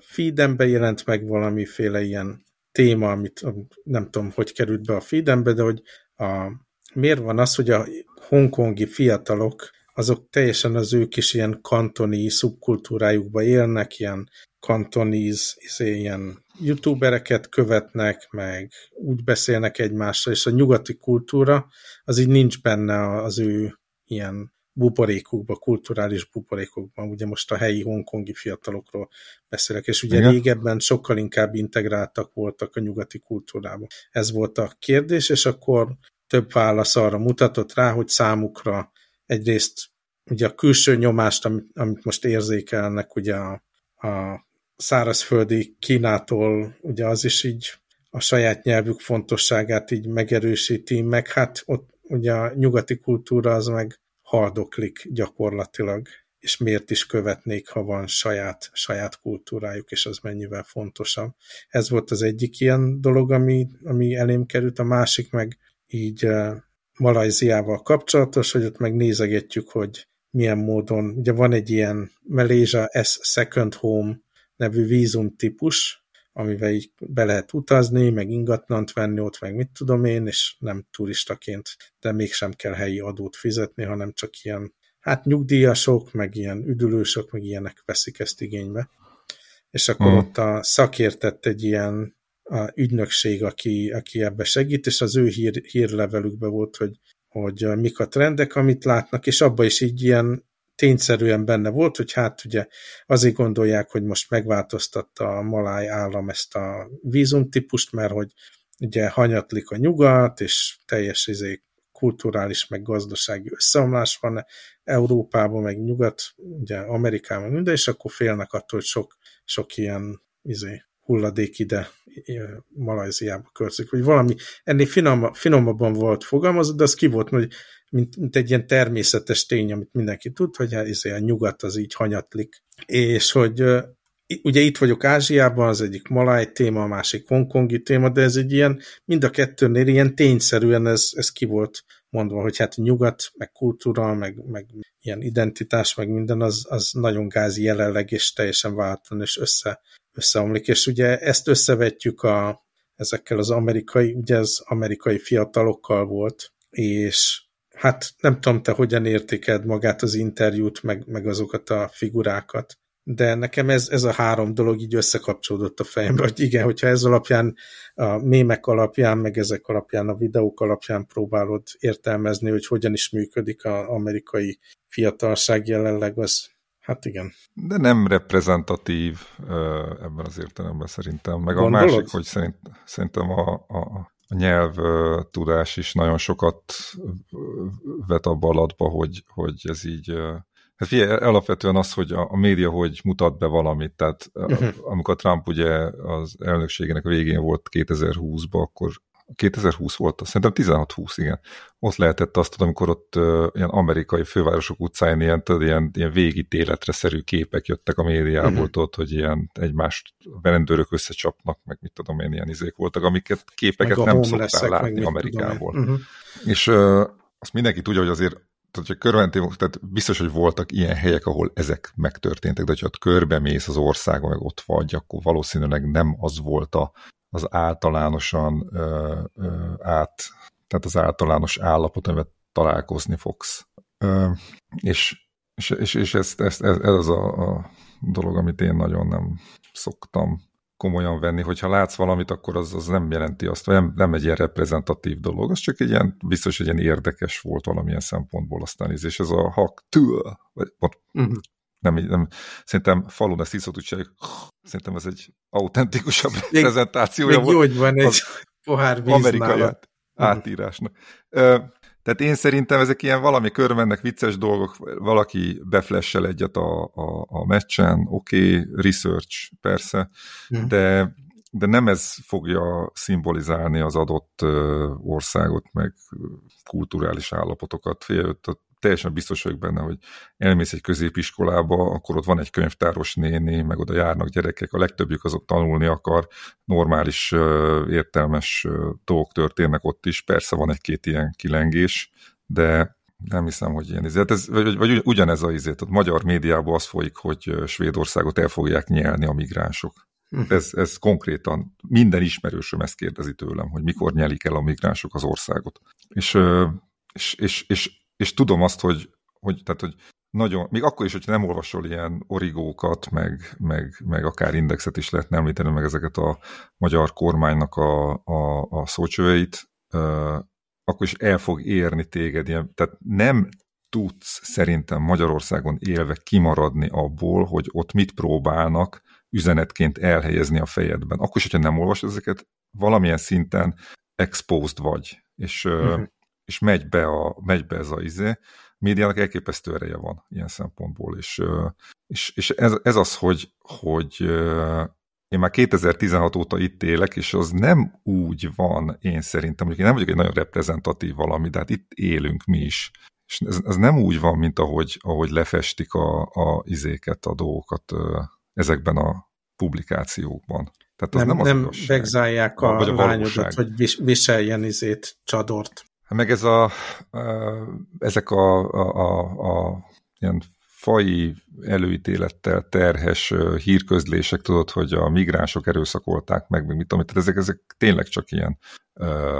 feedembe jelent meg valamiféle ilyen téma, amit nem tudom, hogy került be a feedembe, de hogy a, miért van az, hogy a hongkongi fiatalok azok teljesen az ők is ilyen kantoni szubkultúrájukba élnek, ilyen kantoniz, izé, ilyen youtubereket követnek, meg úgy beszélnek egymással, és a nyugati kultúra az így nincs benne az ő ilyen buborékukba, kulturális buborékokban, ugye most a helyi hongkongi fiatalokról beszélek, és ugye Igen. régebben sokkal inkább integráltak voltak a nyugati kultúrába. Ez volt a kérdés, és akkor több válasz arra mutatott rá, hogy számukra egyrészt ugye a külső nyomást, amit, amit most érzékelnek ugye a, a szárazföldi Kínától, ugye az is így a saját nyelvük fontosságát így megerősíti, meg hát ott ugye a nyugati kultúra az meg haldoklik gyakorlatilag, és miért is követnék, ha van saját, saját kultúrájuk, és az mennyivel fontosabb. Ez volt az egyik ilyen dolog, ami, ami elém került, a másik meg így uh, Malajziával kapcsolatos, hogy ott megnézegetjük, hogy milyen módon, ugye van egy ilyen Malaysia S Second Home nevű vízum típus, amivel így be lehet utazni, meg ingatlant venni ott, meg mit tudom én, és nem turistaként, de mégsem kell helyi adót fizetni, hanem csak ilyen, hát nyugdíjasok, meg ilyen üdülősök, meg ilyenek veszik ezt igénybe. És akkor hmm. ott a szakértett egy ilyen a ügynökség, aki, aki ebbe segít, és az ő hír, hírlevelükbe volt, hogy, hogy mik a trendek, amit látnak, és abba is így ilyen tényszerűen benne volt, hogy hát ugye azért gondolják, hogy most megváltoztatta a maláj állam ezt a vízumtípust, mert hogy ugye hanyatlik a nyugat, és teljes izé, kulturális, meg gazdasági összeomlás van Európában, meg nyugat, ugye Amerikában minden, és akkor félnek attól, hogy sok, sok ilyen izé, hulladék ide Malajziába költszik, vagy valami ennél finom, finomabban volt fogalmazott, de az ki volt, hogy mint, mint egy ilyen természetes tény, amit mindenki tud, hogy hát izé, a nyugat az így hanyatlik. És hogy ugye itt vagyok Ázsiában, az egyik maláj téma, a másik hongkongi téma, de ez egy ilyen, mind a kettőnél ilyen tényszerűen ez, ez ki volt mondva, hogy hát nyugat, meg kultúra, meg, meg ilyen identitás, meg minden, az, az nagyon gázi jelenleg, és teljesen váltan, és össze, összeomlik. És ugye ezt összevetjük a, ezekkel az amerikai, ugye ez amerikai fiatalokkal volt, és hát nem tudom, te hogyan értékeld magát az interjút, meg, meg azokat a figurákat, de nekem ez, ez a három dolog így összekapcsolódott a fejembe, hogy igen, hogyha ez alapján, a mémek alapján, meg ezek alapján, a videók alapján próbálod értelmezni, hogy hogyan is működik az amerikai fiatalság jelenleg, az hát igen. De nem reprezentatív ebben az értelemben szerintem. Meg Gondolod? a másik, hogy szerint, szerintem a, a, a nyelv tudás is nagyon sokat vet abba alatba, hogy, hogy ez így Hát figyelj, alapvetően az, hogy a, a média hogy mutat be valamit, tehát uh-huh. amikor Trump ugye az elnökségének a végén volt 2020-ban, akkor 2020 volt, szerintem 16-20, igen. Ott lehetett azt, amikor ott uh, ilyen amerikai fővárosok utcáin ilyen, tudod, ilyen, ilyen végítéletre szerű képek jöttek a médiából, uh-huh. ott, hogy ilyen egymást rendőrök összecsapnak, meg mit tudom én, ilyen izék voltak, amiket képeket nem szoktál látni Amerikából. Uh-huh. És uh, azt mindenki tudja, hogy azért tehát, hogyha körventi, tehát biztos, hogy voltak ilyen helyek, ahol ezek megtörténtek, de hogyha ott körbemész az országon, meg ott vagy, akkor valószínűleg nem az volt a, az általánosan ö, ö, át, tehát az általános állapot, amivel találkozni fogsz. Ö, és, és, és, és ez, ez, ez, ez az a, a dolog, amit én nagyon nem szoktam komolyan venni, hogyha látsz valamit, akkor az, az nem jelenti azt, vagy nem, nem egy ilyen reprezentatív dolog, az csak egy ilyen, biztos, hogy ilyen érdekes volt valamilyen szempontból aztán is, és ez a hak tül, vagy uh-huh. Nem, nem, szerintem falun ezt így szoktuk szerintem ez egy autentikusabb reprezentációja volt. Még jó, hogy van egy pohár amerikai átírásnak. Uh, tehát én szerintem ezek ilyen valami körmennek vicces dolgok, valaki beflessel egyet a, a, a meccsen, oké, okay, research persze, mm. de, de nem ez fogja szimbolizálni az adott országot, meg kulturális állapotokat. Fél, teljesen biztos vagyok benne, hogy elmész egy középiskolába, akkor ott van egy könyvtáros néni, meg oda járnak gyerekek, a legtöbbjük azok tanulni akar, normális, értelmes dolgok történnek ott is, persze van egy-két ilyen kilengés, de nem hiszem, hogy ilyen izé. Hát ez, vagy, vagy ugyanez a izét, a magyar médiában az folyik, hogy Svédországot el fogják nyelni a migránsok. Hm. Ez, ez konkrétan minden ismerősöm ezt kérdezi tőlem, hogy mikor nyelik el a migránsok az országot. És, és, és, és és tudom azt, hogy, hogy, tehát, hogy nagyon, még akkor is, hogyha nem olvasol ilyen origókat, meg, meg, meg akár indexet is lehet említeni, meg ezeket a magyar kormánynak a, a, a szócsöveit, akkor is el fog érni téged ilyen, tehát nem tudsz szerintem Magyarországon élve kimaradni abból, hogy ott mit próbálnak üzenetként elhelyezni a fejedben. Akkor is, hogyha nem olvasod ezeket, valamilyen szinten exposed vagy, és, uh -huh. És megy, be a, megy be ez a izé, médiának elképesztő ereje van ilyen szempontból, és, és, és ez, ez az, hogy, hogy én már 2016 óta itt élek, és az nem úgy van, én szerintem, hogy én nem vagyok egy nagyon reprezentatív valami, de hát itt élünk mi is. És ez, ez nem úgy van, mint ahogy, ahogy lefestik a, a izéket, a dolgokat ezekben a publikációkban. Tehát az nem, nem, az nem vegzálják a, a lányodat, hogy viseljen izét, csadort. Meg ez a, ezek a, a, a, a ilyen fai előítélettel terhes hírközlések, tudod, hogy a migránsok erőszakolták meg, meg mit tudom, tehát ezek, ezek tényleg csak ilyen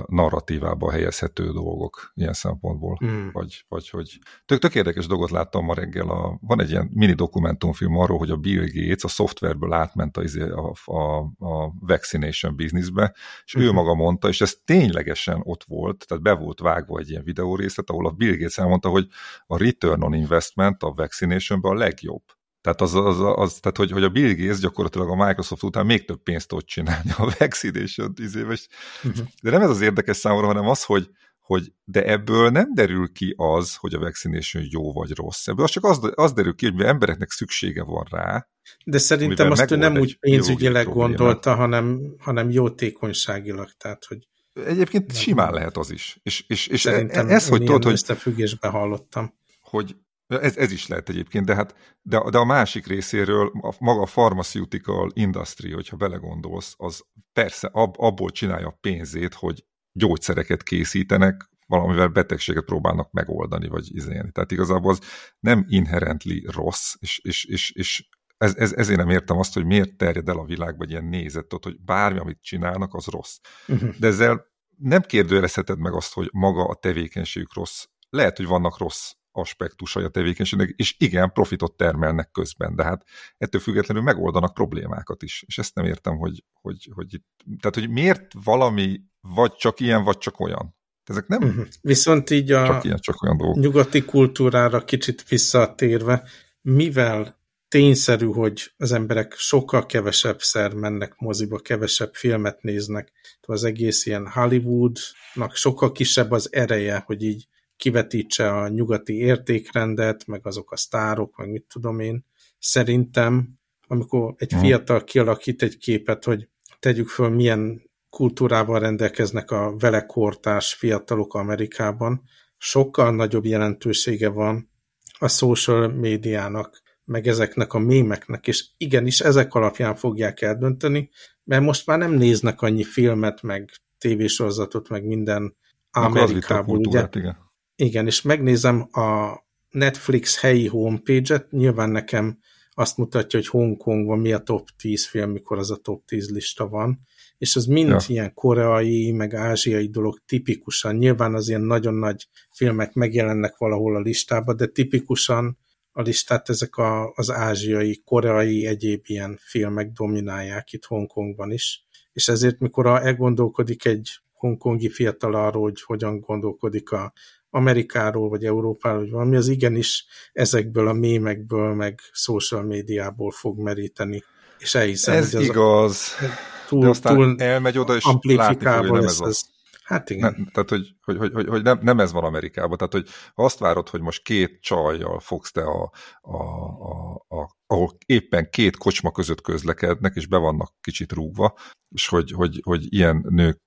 narratívába helyezhető dolgok ilyen szempontból. Mm. Vagy, vagy hogy... Tök, tök érdekes dolgot láttam ma reggel. A, van egy ilyen mini dokumentumfilm arról, hogy a Bill Gates a szoftverből átment a, izé, a, a, a vaccination businessbe, és mm. ő mhm. maga mondta, és ez ténylegesen ott volt, tehát be volt vágva egy ilyen videórészlet, ahol a Bill Gates elmondta, hogy a return on investment a vaccinationben a legjobb. Tehát, az, az, az, tehát hogy, hogy a Bill Gates gyakorlatilag a Microsoft után még több pénzt tud csinálni a vaccination izébe. Uh-huh. De nem ez az érdekes számomra, hanem az, hogy, hogy de ebből nem derül ki az, hogy a vaccination jó vagy rossz. Ebből az csak az, az derül ki, hogy embereknek szüksége van rá. De szerintem azt ő nem úgy pénzügyileg gondolta, hanem, hanem jótékonyságilag. Tehát, hogy Egyébként nem simán lehet az is. És, és, és Szerintem ez, hogy tudod, hogy... összefüggésben hallottam. Hogy ez, ez is lehet egyébként, de, hát, de, de a másik részéről a, maga a pharmaceutical industry, hogyha belegondolsz, az persze ab, abból csinálja a pénzét, hogy gyógyszereket készítenek, valamivel betegséget próbálnak megoldani, vagy izélni. Tehát igazából az nem inherently rossz, és, és, és, és ez, ez, ezért nem értem azt, hogy miért terjed el a világban ilyen nézet, ott, hogy bármi, amit csinálnak, az rossz. Uh-huh. De ezzel nem kérdőjelezheted meg azt, hogy maga a tevékenységük rossz. Lehet, hogy vannak rossz aspektusai a tevékenységnek, és igen, profitot termelnek közben, de hát ettől függetlenül megoldanak problémákat is, és ezt nem értem, hogy, hogy, hogy itt, tehát, hogy miért valami vagy csak ilyen, vagy csak olyan. Ezek nem uh-huh. Viszont így a csak ilyen, csak olyan dolgok. nyugati kultúrára kicsit visszatérve, mivel tényszerű, hogy az emberek sokkal kevesebb szer mennek moziba, kevesebb filmet néznek. Az egész ilyen Hollywoodnak sokkal kisebb az ereje, hogy így kivetítse a nyugati értékrendet, meg azok a sztárok, meg mit tudom én. Szerintem, amikor egy fiatal kialakít egy képet, hogy tegyük föl, milyen kultúrával rendelkeznek a vele kortás fiatalok Amerikában, sokkal nagyobb jelentősége van a social médiának, meg ezeknek a mémeknek, és igenis ezek alapján fogják eldönteni, mert most már nem néznek annyi filmet, meg tévésorozatot, meg minden Amerikából, ugye? Igen. Igen, és megnézem a Netflix helyi homepage-et, nyilván nekem azt mutatja, hogy Hongkongban mi a top 10 film, mikor az a top 10 lista van, és az mind ja. ilyen koreai, meg ázsiai dolog tipikusan. Nyilván az ilyen nagyon nagy filmek megjelennek valahol a listában, de tipikusan a listát ezek a, az ázsiai, koreai, egyéb ilyen filmek dominálják itt Hongkongban is. És ezért, mikor elgondolkodik egy hongkongi fiatal arról, hogy hogyan gondolkodik a Amerikáról, vagy Európáról, vagy valami, az igenis ezekből a mémekből, meg social médiából fog meríteni. És elhiszem, ez hogy az igaz. A, túl, de aztán túl elmegy oda, és látni fogja, nem ez, ez az. Hát igen. Ne, tehát, hogy, hogy, hogy, hogy, hogy nem, nem ez van Amerikában. Tehát, hogy ha azt várod, hogy most két csajjal fogsz te, a, a, a, a, ahol éppen két kocsma között közlekednek, és be vannak kicsit rúgva, és hogy, hogy, hogy ilyen nők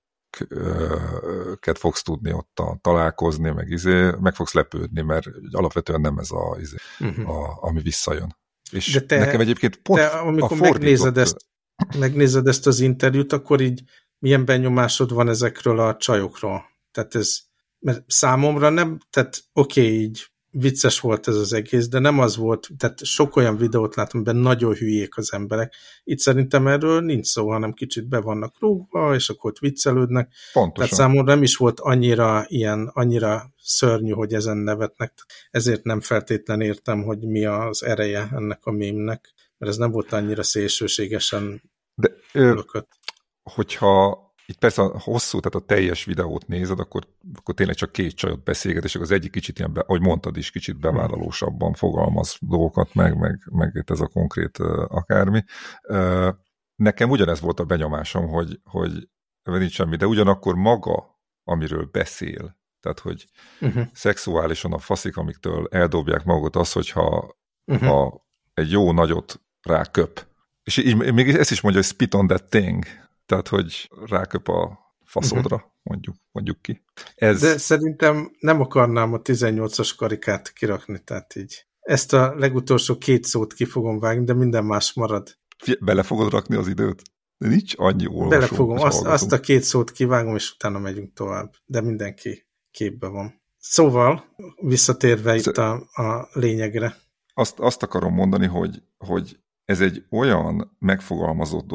ket fogsz tudni ott a, találkozni, meg izé, meg fogsz lepődni, mert alapvetően nem ez a, izé, uh-huh. a ami visszajön. És De te, nekem egyébként pont te, amikor a megnézed ezt, megnézed ezt az interjút, akkor így milyen benyomásod van ezekről a csajokról? Tehát ez, mert számomra nem, tehát oké, okay, így vicces volt ez az egész, de nem az volt, tehát sok olyan videót látom, amiben nagyon hülyék az emberek. Itt szerintem erről nincs szó, hanem kicsit be vannak rúgva, és akkor ott viccelődnek. Pontosan. Tehát számomra nem is volt annyira ilyen, annyira szörnyű, hogy ezen nevetnek. Ezért nem feltétlen értem, hogy mi az ereje ennek a mémnek, mert ez nem volt annyira szélsőségesen de, ö, hogyha itt persze a hosszú, tehát a teljes videót nézed, akkor, akkor tényleg csak két csajot beszélget, és az egyik kicsit ilyen, be, ahogy mondtad is, kicsit bevállalósabban fogalmaz dolgokat, meg, meg, meg itt ez a konkrét uh, akármi. Uh, nekem ugyanez volt a benyomásom, hogy, hogy nincs semmi, de ugyanakkor maga, amiről beszél, tehát, hogy uh-huh. szexuálisan a faszik, amiktől eldobják magukat, az, hogyha uh-huh. ha egy jó nagyot ráköp, és így, még ezt is mondja, hogy spit on that thing, tehát, hogy ráköp a faszodra, uh-huh. mondjuk, mondjuk ki. Ez... De szerintem nem akarnám a 18-as karikát kirakni, tehát így. Ezt a legutolsó két szót ki fogom vágni, de minden más marad. Bele fogod rakni az időt? De nincs annyi olvasó. Bele fogom, azt, azt a két szót kivágom, és utána megyünk tovább. De mindenki képbe van. Szóval, visszatérve itt a, a lényegre. Azt, azt akarom mondani, hogy, hogy ez egy olyan megfogalmazott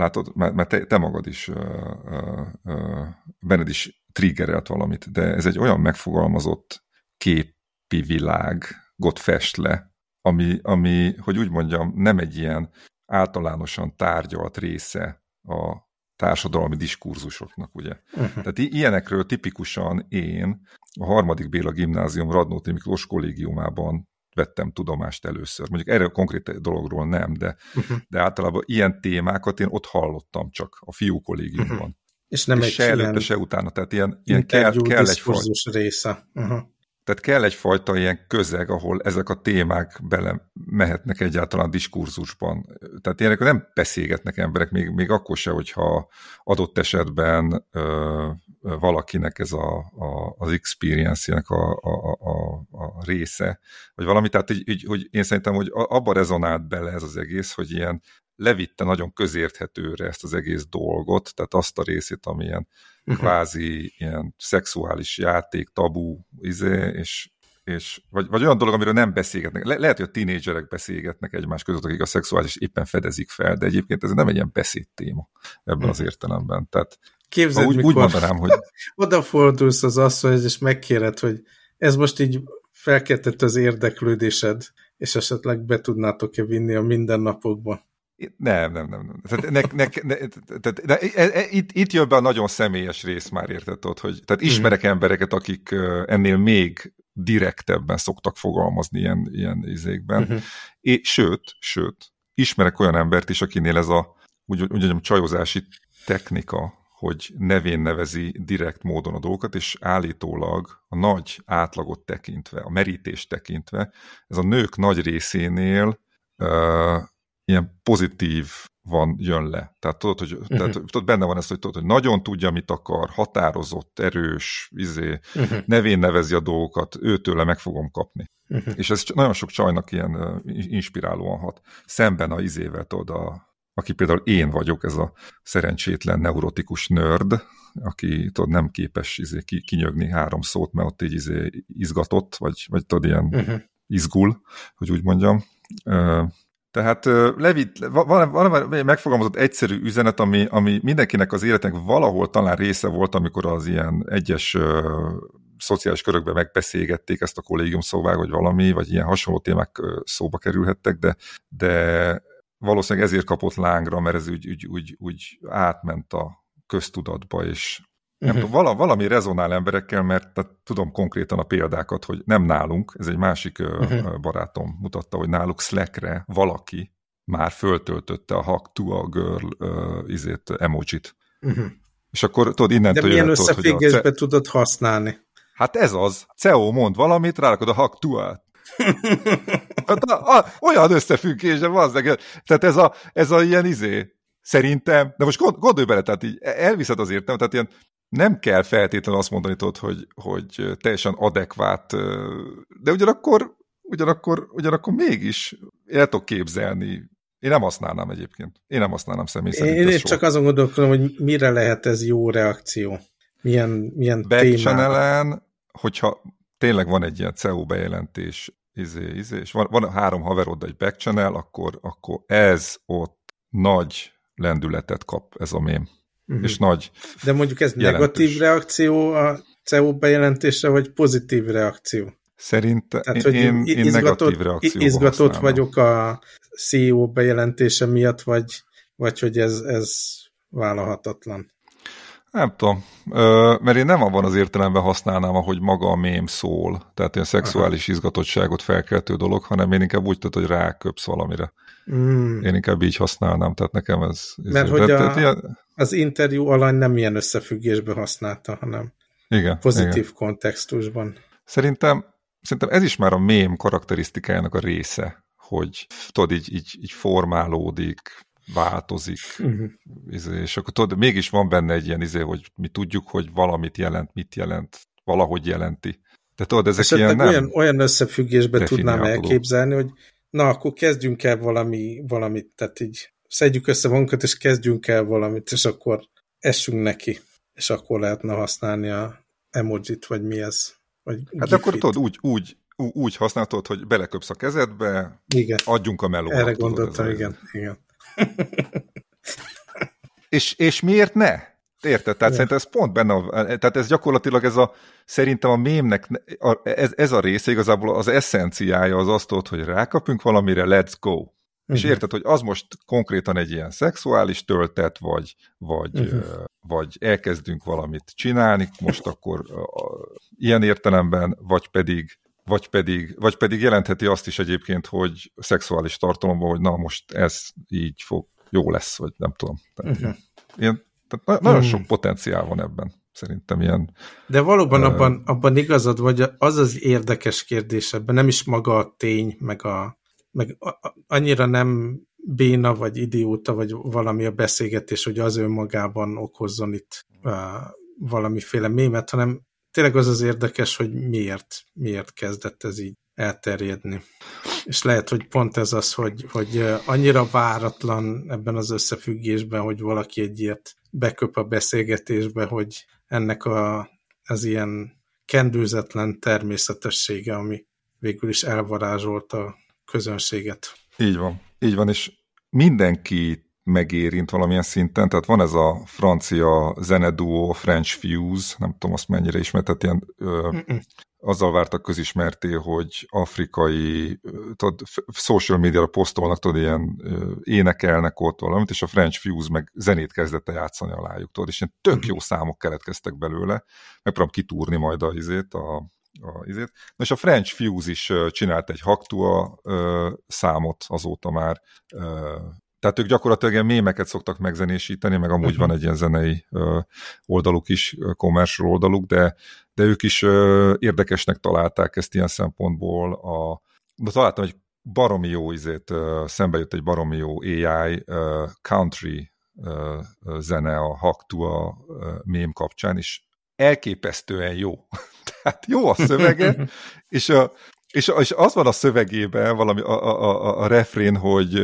Látod, mert te, te magad is, uh, uh, uh, benned is triggerelt valamit, de ez egy olyan megfogalmazott képi világot fest le, ami, ami, hogy úgy mondjam, nem egy ilyen általánosan tárgyalt része a társadalmi diskurzusoknak, ugye. Uh-huh. Tehát ilyenekről tipikusan én a harmadik Béla gimnázium Radnóti Miklós kollégiumában vettem tudomást először. Mondjuk erre a konkrét dologról nem, de, uh-huh. de általában ilyen témákat én ott hallottam csak a fiú kollégiumban. Uh-huh. És nem és egy se előtte, se utána, tehát ilyen, ilyen kell, kell egyfajta, része. Uh-huh. Tehát kell egyfajta ilyen közeg, ahol ezek a témák bele mehetnek egyáltalán a diskurzusban. Tehát ilyenek nem beszélgetnek emberek, még, még akkor se, hogyha adott esetben ö, valakinek ez a, a, az experience-jének a, a, a, a része, vagy valami, tehát így, így, hogy én szerintem, hogy abba rezonált bele ez az egész, hogy ilyen levitte nagyon közérthetőre ezt az egész dolgot, tehát azt a részét, ami ilyen uh-huh. Kvázi ilyen szexuális játék, tabú, izé, és, és vagy, vagy olyan dolog, amiről nem beszélgetnek. Le, lehet, hogy a tínédzserek beszélgetnek egymás között, akik a szexuális éppen fedezik fel, de egyébként ez nem egy ilyen beszédtéma ebben az hm. értelemben. Tehát Képzeld, úgy, úgy mondanám, hogy... [LAUGHS] odafordulsz az asszonyhoz, és megkéred, hogy ez most így felkeltett az érdeklődésed, és esetleg be tudnátok-e vinni a mindennapokba. Nem, nem, nem. nem. Tehát, ne, ne, ne, tehát, de, e, e, itt, itt jön be a nagyon személyes rész már, érted ott, hogy tehát ismerek mm. embereket, akik ennél még direktebben szoktak fogalmazni ilyen, ilyen izékben. Mm-hmm. És, sőt, sőt, ismerek olyan embert is, akinél ez a úgy, úgy mondjam, csajozási technika, hogy nevén nevezi direkt módon a dolgokat, és állítólag a nagy átlagot tekintve, a merítést tekintve, ez a nők nagy részénél ilyen pozitív van, jön le. Tehát tudod, hogy uh-huh. tehát, tudod, benne van ez, hogy tudod, hogy nagyon tudja, mit akar, határozott, erős, izé, uh-huh. nevén nevezi a dolgokat, őtőle meg fogom kapni. Uh-huh. És ez nagyon sok csajnak ilyen uh, inspirálóan hat. Szemben a izével, tudod, a, aki például én vagyok, ez a szerencsétlen neurotikus nörd, aki tudod, nem képes izé, kinyögni három szót, mert ott így izé, izgatott, vagy, vagy tudod, ilyen uh-huh. izgul, hogy úgy mondjam. Tehát Levit, valami megfogalmazott egyszerű üzenet, ami, ami mindenkinek az életnek valahol talán része volt, amikor az ilyen egyes uh, szociális körökben megbeszélgették ezt a kollégium szóval, vagy valami, vagy ilyen hasonló témák szóba kerülhettek, de, de valószínűleg ezért kapott lángra, mert ez úgy, úgy, úgy, úgy átment a köztudatba, és nem uh-huh. tudom, valami rezonál emberekkel, mert tehát, tudom konkrétan a példákat, hogy nem nálunk, ez egy másik uh-huh. barátom mutatta, hogy náluk Slackre valaki már föltöltötte a Hack to a Girl uh, izét, emojit. Uh-huh. És akkor tudod, innentől De milyen jön, összefüggésbe tudod, tudod használni? Hát ez az. CEO mond valamit, rárakod a Hack to -át. hát, olyan összefüggésben van, tehát ez a, ez a ilyen izé, szerintem, de most gondolj bele, tehát így elviszed az értelmet, tehát ilyen nem kell feltétlenül azt mondani, tudod, hogy, hogy teljesen adekvát, de ugyanakkor, ugyanakkor, ugyanakkor mégis el tudok képzelni. Én nem használnám egyébként. Én nem használnám személy szerint. Én, én csak azon gondolkodom, hogy mire lehet ez jó reakció. Milyen, milyen Backchannelen, hogyha tényleg van egy ilyen CEO bejelentés, izé, izé, és van, van három haverod egy backchannel, akkor, akkor ez ott nagy lendületet kap ez a mém uh-huh. és nagy De mondjuk ez jelentős. negatív reakció a CEO bejelentésre, vagy pozitív reakció? Szerintem Tehát, hogy én, én izgatott, negatív Izgatott vagyok a CEO bejelentése miatt, vagy, vagy hogy ez, ez vállalhatatlan. Nem tudom, mert én nem abban az értelemben használnám, ahogy maga a mém szól, tehát ilyen szexuális Aha. izgatottságot felkeltő dolog, hanem én inkább úgy tudod, hogy ráköpsz valamire. Mm. Én inkább így használnám, tehát nekem ez... Mert ez, hogy de, a, ilyen... az interjú alany nem ilyen összefüggésben használta, hanem igen, pozitív igen. kontextusban. Szerintem, szerintem ez is már a mém karakterisztikájának a része, hogy tudod, így, így, így formálódik, változik, uh-huh. és akkor tudod, mégis van benne egy ilyen izé, hogy mi tudjuk, hogy valamit jelent, mit jelent, valahogy jelenti. De tudod, ezek Esetleg ilyen nem olyan, olyan összefüggésbe tudnám elképzelni, hogy na, akkor kezdjünk el valami, valamit, tehát így szedjük össze magunkat, és kezdjünk el valamit, és akkor essünk neki, és akkor lehetne használni a emojit, vagy mi ez. Vagy hát gifit. akkor tudod, úgy, úgy, úgy használtod, hogy beleköpsz a kezedbe, igen. adjunk a melónak. Erre gondoltam, igen, igen. [LAUGHS] és, és miért ne? Érted? Tehát Igen. szerintem ez pont benne, tehát ez gyakorlatilag ez a, szerintem a mémnek, a, ez, ez a része igazából az eszenciája az azt hogy rákapunk valamire, let's go. Uh-huh. És érted, hogy az most konkrétan egy ilyen szexuális töltet, vagy, vagy, uh-huh. vagy elkezdünk valamit csinálni, most akkor ilyen értelemben, vagy pedig vagy pedig, vagy pedig jelentheti azt is egyébként, hogy szexuális tartalomban, hogy na most ez így fog, jó lesz, vagy nem tudom. Tehát uh-huh. ilyen, tehát na, nagyon sok potenciál van ebben, szerintem ilyen. De valóban uh, abban, abban igazad vagy, az az érdekes kérdés ebben, nem is maga a tény, meg, a, meg annyira nem béna, vagy idióta, vagy valami a beszélgetés, hogy az önmagában okozzon itt uh, valamiféle mémet, hanem tényleg az az érdekes, hogy miért, miért kezdett ez így elterjedni. És lehet, hogy pont ez az, hogy, hogy annyira váratlan ebben az összefüggésben, hogy valaki egy ilyet beköp a beszélgetésbe, hogy ennek a, az ilyen kendőzetlen természetessége, ami végül is elvarázsolta közönséget. Így van. Így van, és mindenki megérint valamilyen szinten, tehát van ez a francia zeneduo, French Fuse, nem tudom azt mennyire ismertet, ilyen ö, azzal vártak közismerté, hogy afrikai, tudod, social media-ra posztolnak, tudod, ilyen énekelnek ott valamit, és a French Fuse meg zenét kezdette játszani alájuk, tudod, és ilyen tök jó számok keletkeztek belőle, megpróbálom kitúrni majd a izét, a, a izét. Na és a French Fuse is csinált egy Haktua számot azóta már, tehát ők gyakorlatilag ilyen mémeket szoktak megzenésíteni, meg amúgy uh -huh. van egy ilyen zenei oldaluk is, commercial oldaluk, de, de ők is érdekesnek találták ezt ilyen szempontból. A, de találtam egy baromi jó izét, szembe jött egy baromi jó AI country zene a Haktua mém kapcsán, és elképesztően jó. [LAUGHS] Tehát jó a szövege, és, a, és, és az van a szövegében, valami a, a, a, a refrén, hogy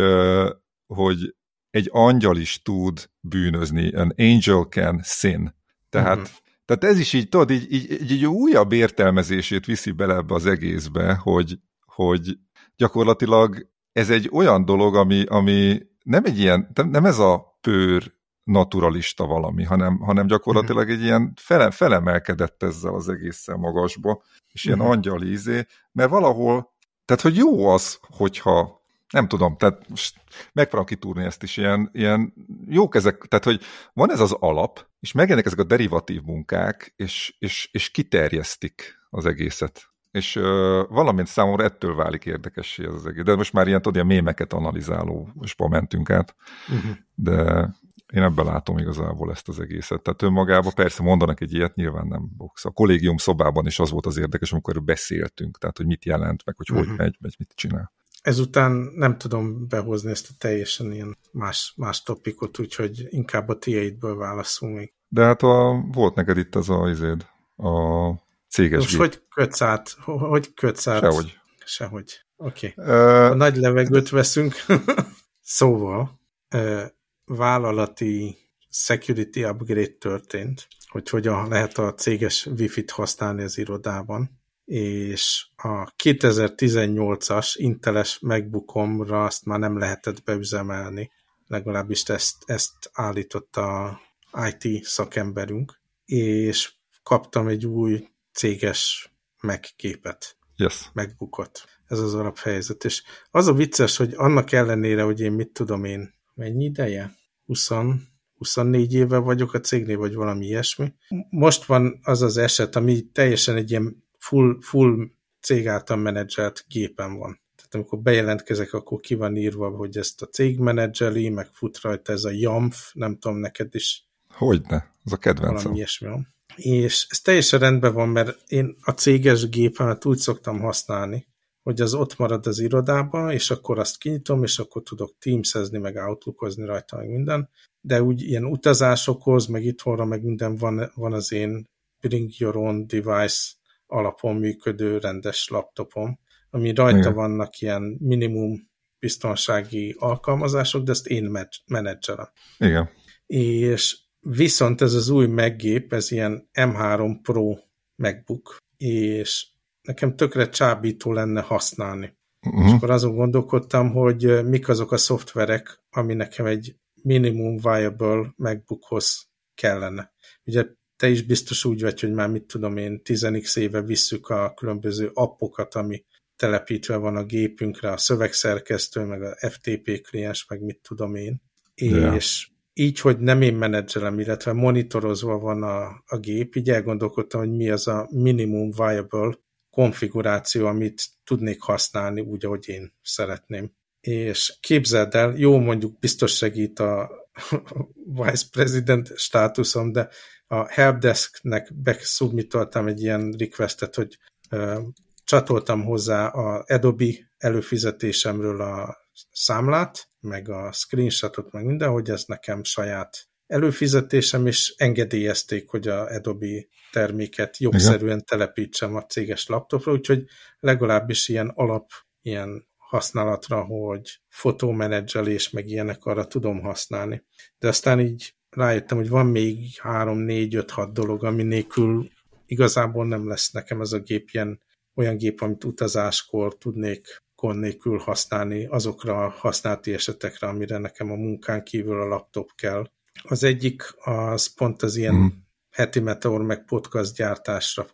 hogy egy angyal is tud bűnözni, an angel can sin. Tehát, uh-huh. tehát ez is így, tudod, így, így, így, így újabb értelmezését viszi bele ebbe az egészbe, hogy, hogy gyakorlatilag ez egy olyan dolog, ami, ami nem egy ilyen, nem ez a pőr naturalista valami, hanem, hanem gyakorlatilag egy ilyen fele, felemelkedett ezzel az egészen magasba, és ilyen uh-huh. angyal ízé, mert valahol, tehát hogy jó az, hogyha nem tudom, tehát most megpróbálom kitúrni ezt is, ilyen, ilyen jók ezek, tehát hogy van ez az alap, és megjelennek ezek a derivatív munkák, és, és, és kiterjesztik az egészet. És uh, valamint számomra ettől válik érdekessé ez az egész. De most már ilyen, tudod, ilyen mémeket analizáló spa mentünk át, uh-huh. de én ebben látom igazából ezt az egészet. Tehát önmagában persze mondanak egy ilyet, nyilván nem box. A kollégium szobában is az volt az érdekes, amikor beszéltünk, tehát hogy mit jelent, meg hogy uh-huh. hogy megy, meg mit csinál ezután nem tudom behozni ezt a teljesen ilyen más, más topikot, úgyhogy inkább a tiédből válaszolunk. De hát a, volt neked itt az a izéd, a céges Most gép. hogy kötsz át? Hogy kötsz át? Sehogy. Sehogy. Oké. Okay. Uh, a nagy levegőt veszünk. [LAUGHS] szóval uh, vállalati security upgrade történt, hogy hogyan lehet a céges wifi-t használni az irodában és a 2018-as Inteles MacBookomra azt már nem lehetett beüzemelni, legalábbis ezt, ezt állította a IT szakemberünk, és kaptam egy új céges megképet, yes. megbukott. Ez az alaphelyzet. És az a vicces, hogy annak ellenére, hogy én mit tudom én, mennyi ideje? 20, 24 éve vagyok a cégnél, vagy valami ilyesmi. Most van az az eset, ami teljesen egy ilyen full, full cég által menedzselt gépen van. Tehát amikor bejelentkezek, akkor ki van írva, hogy ezt a cég menedzseli, meg fut rajta ez a YAMF, nem tudom, neked is. Hogyne, az a kedvencem. Valami ilyesmi van. És ez teljesen rendben van, mert én a céges gépemet úgy szoktam használni, hogy az ott marad az irodában, és akkor azt kinyitom, és akkor tudok Teams-ezni, meg Outlookozni rajta, meg minden. De úgy ilyen utazásokhoz, meg itthonra, meg minden van, van az én Bring Your Own Device alapon működő rendes laptopom, ami rajta Igen. vannak ilyen minimum biztonsági alkalmazások, de ezt én menedzselem. Igen. És viszont ez az új meggép, ez ilyen M3 Pro MacBook, és nekem tökre csábító lenne használni. Uh-huh. És akkor azon gondolkodtam, hogy mik azok a szoftverek, ami nekem egy minimum viable MacBookhoz kellene. Ugye te is biztos úgy vagy, hogy már mit tudom én, 10 éve visszük a különböző appokat, ami telepítve van a gépünkre, a szövegszerkesztő, meg a FTP kliens, meg mit tudom én. Yeah. És így, hogy nem én menedzselem, illetve monitorozva van a, a gép, így elgondolkodtam, hogy mi az a minimum viable konfiguráció, amit tudnék használni úgy, ahogy én szeretném. És képzeld el, jó mondjuk biztos segít a [LAUGHS] vice president státuszom, de a helpdesknek beszubmitoltam egy ilyen requestet, hogy uh, csatoltam hozzá a Adobe előfizetésemről a számlát, meg a screenshotot, meg minden, hogy ez nekem saját előfizetésem, és engedélyezték, hogy a Adobe terméket jogszerűen telepítsem a céges laptopra, úgyhogy legalábbis ilyen alap, ilyen használatra, hogy fotómenedzselés, meg ilyenek arra tudom használni. De aztán így rájöttem, hogy van még 3, 4, 5, 6 dolog, ami nélkül igazából nem lesz nekem ez a gép ilyen, olyan gép, amit utazáskor tudnék gond nélkül használni azokra a használati esetekre, amire nekem a munkán kívül a laptop kell. Az egyik az pont az ilyen mm. heti meteor meg podcast gyártásra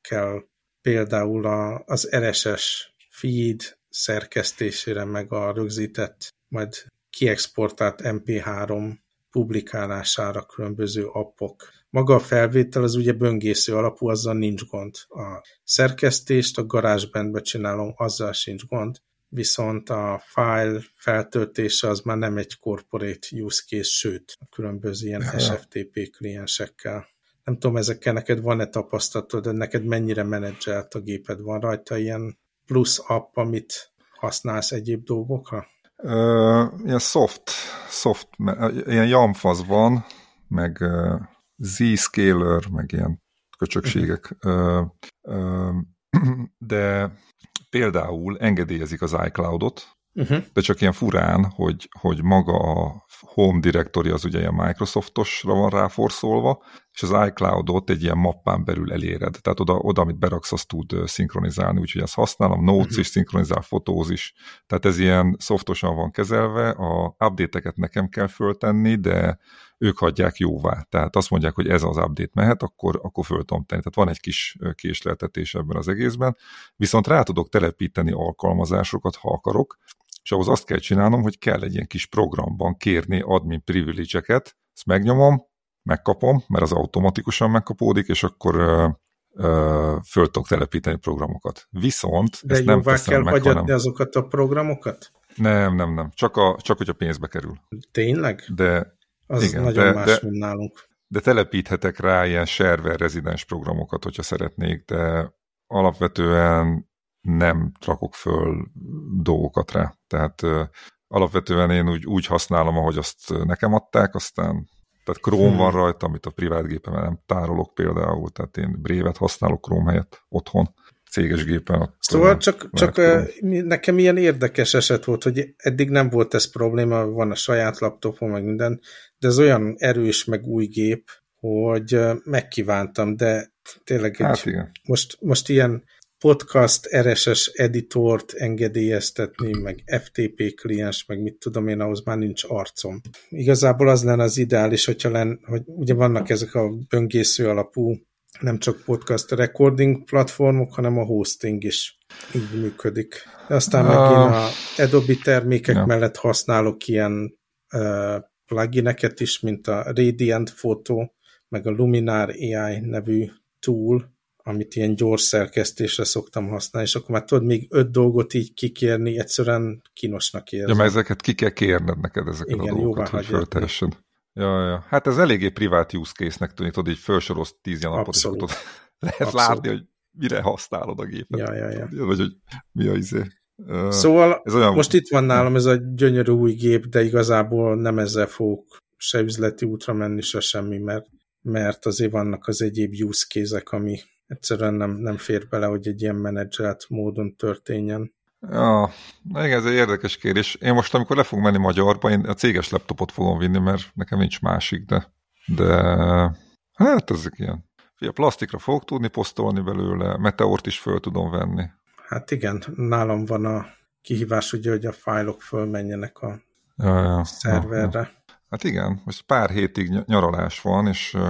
kell például a, az RSS feed szerkesztésére, meg a rögzített, majd kiexportált MP3 publikálására különböző appok. Maga a felvétel az ugye böngésző alapú, azzal nincs gond. A szerkesztést a GarageBandbe csinálom, azzal sincs gond, viszont a file feltöltése az már nem egy corporate use case, sőt, a különböző ilyen ja. SFTP kliensekkel. Nem tudom, ezekkel neked van-e tapasztalatod, de neked mennyire menedzselt a géped? Van rajta ilyen plusz app, amit használsz egyéb dolgokra? Uh, ilyen soft, soft, ilyen jamfaz van, meg uh, Z-scaler, meg ilyen köcsökségek. Uh, de például engedélyezik az iCloud-ot, Uh-huh. De csak ilyen furán, hogy, hogy maga a Home Directory az ugye ilyen Microsoftosra van ráforszolva, és az iCloud-ot egy ilyen mappán belül eléred. Tehát oda, oda amit beraksz, azt tud szinkronizálni, úgyhogy ezt használom. Notes uh-huh. is szinkronizál, fotóz is. Tehát ez ilyen szoftosan van kezelve. A update-eket nekem kell föltenni, de ők hagyják jóvá. Tehát azt mondják, hogy ez az update mehet, akkor, akkor föl tudom tenni. Tehát van egy kis késleltetés ebben az egészben. Viszont rá tudok telepíteni alkalmazásokat, ha akarok, és ahhoz azt kell csinálnom, hogy kell egy ilyen kis programban kérni admin privilege-eket, ezt megnyomom, megkapom, mert az automatikusan megkapódik, és akkor föl tudok telepíteni programokat. Viszont De ezt nem kell meg, hanem... azokat a programokat? Nem, nem, nem. Csak, a, csak hogy a pénzbe kerül. Tényleg? De az igen, nagyon de, más, de, mint nálunk. De telepíthetek rá ilyen server rezidens programokat, hogyha szeretnék, de alapvetően nem rakok föl dolgokat rá. Tehát alapvetően én úgy, úgy használom, ahogy azt nekem adták, aztán tehát Chrome hmm. van rajta, amit a privát gépemen nem tárolok például, tehát én Brave-et használok Chrome helyett otthon, céges gépen. Szóval csak, csak uh, nekem ilyen érdekes eset volt, hogy eddig nem volt ez probléma, van a saját laptopom, meg minden, de ez olyan erős, meg új gép, hogy megkívántam, de tényleg egy, hát igen. Most, most ilyen podcast RSS editort engedélyeztetni, meg FTP kliens, meg mit tudom én, ahhoz már nincs arcom. Igazából az lenne az ideális, hogyha len, hogy ugye vannak ezek a böngésző alapú nem csak podcast recording platformok, hanem a hosting is így működik. De aztán uh, megint a Adobe termékek yeah. mellett használok ilyen uh, plugineket is, mint a Radiant Photo, meg a Luminar AI nevű tool, amit ilyen gyors szerkesztésre szoktam használni, és akkor már tudod még öt dolgot így kikérni, egyszerűen kínosnak érzem. Ja, mert ezeket ki kell kérned neked ezeket Igen, a dolgokat, hogy föltehessen. Ja, ja. Hát ez eléggé privát use case-nek tűnik, tudod, így felsoroz tíz ilyen napot, és tudod, [LAUGHS] lehet Abszolút. látni, hogy mire használod a gépet. Ja, ja, ja. Vagy hogy mi a izé. Szóval ez olyan... most itt van nálam ez a gyönyörű új gép, de igazából nem ezzel fogok se üzleti útra menni, se semmi, mert, mert azért vannak az egyéb use case ami egyszerűen nem, nem fér bele, hogy egy ilyen menedzselt módon történjen. Ja, igen, ez egy érdekes kérdés. Én most, amikor le fogok menni magyarba, én a céges laptopot fogom vinni, mert nekem nincs másik, de, de hát ezek ilyen. A plastikra fogok tudni posztolni belőle, meteort is föl tudom venni. Hát igen, nálam van a kihívás, ugye, hogy a fájlok fölmenjenek a ja, ja, szerverre. Ja, ja. Hát igen, most pár hétig nyaralás van, és uh,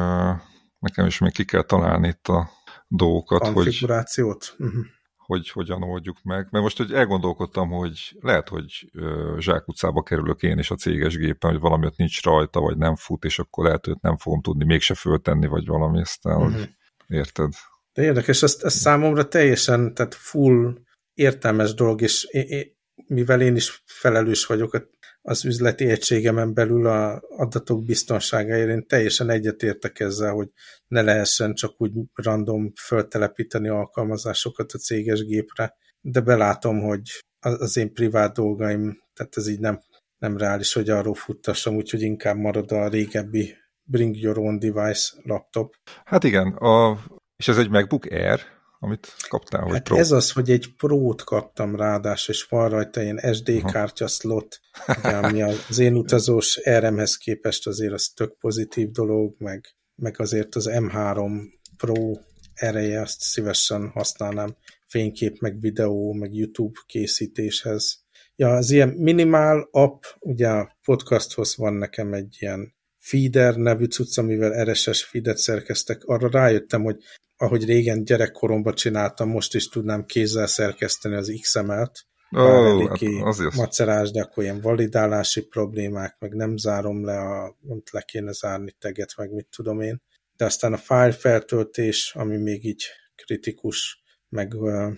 nekem is még ki kell találni itt a dolgokat. Konfigurációt? Hogy, uh-huh hogy hogyan oldjuk meg. Mert most hogy elgondolkodtam, hogy lehet, hogy zsákutcába kerülök én is a céges gépen, hogy valami ott nincs rajta, vagy nem fut, és akkor lehet, hogy nem fogom tudni mégse föltenni, vagy valami, aztán, uh-huh. hogy érted? De érdekes, ez, ez számomra teljesen, tehát full értelmes dolog, és én, én, mivel én is felelős vagyok az üzleti egységemen belül a adatok biztonságáért, én teljesen egyetértek ezzel, hogy ne lehessen csak úgy random föltelepíteni alkalmazásokat a céges gépre, de belátom, hogy az én privát dolgaim, tehát ez így nem, nem reális, hogy arról futtassam, úgyhogy inkább marad a régebbi Bring Your Own Device laptop. Hát igen, a, és ez egy MacBook Air, amit kaptál, vagy hát Pro? ez az, hogy egy Pro-t kaptam ráadásul, és van rajta ilyen SD Aha. kártya slot, ugye, ami az én utazós RM-hez képest azért az tök pozitív dolog, meg, meg azért az M3 Pro ereje, azt szívesen használnám fénykép, meg videó, meg YouTube készítéshez. Ja, az ilyen minimál app, ugye a podcasthoz van nekem egy ilyen feeder nevű cucc, amivel RSS feedet szerkeztek. Arra rájöttem, hogy ahogy régen gyerekkoromban csináltam, most is tudnám kézzel szerkeszteni az XML-t, Oh, hát azért. macerás, de akkor ilyen validálási problémák, meg nem zárom le, a, amit le kéne zárni teget, meg mit tudom én. De aztán a file feltöltés, ami még így kritikus, meg uh,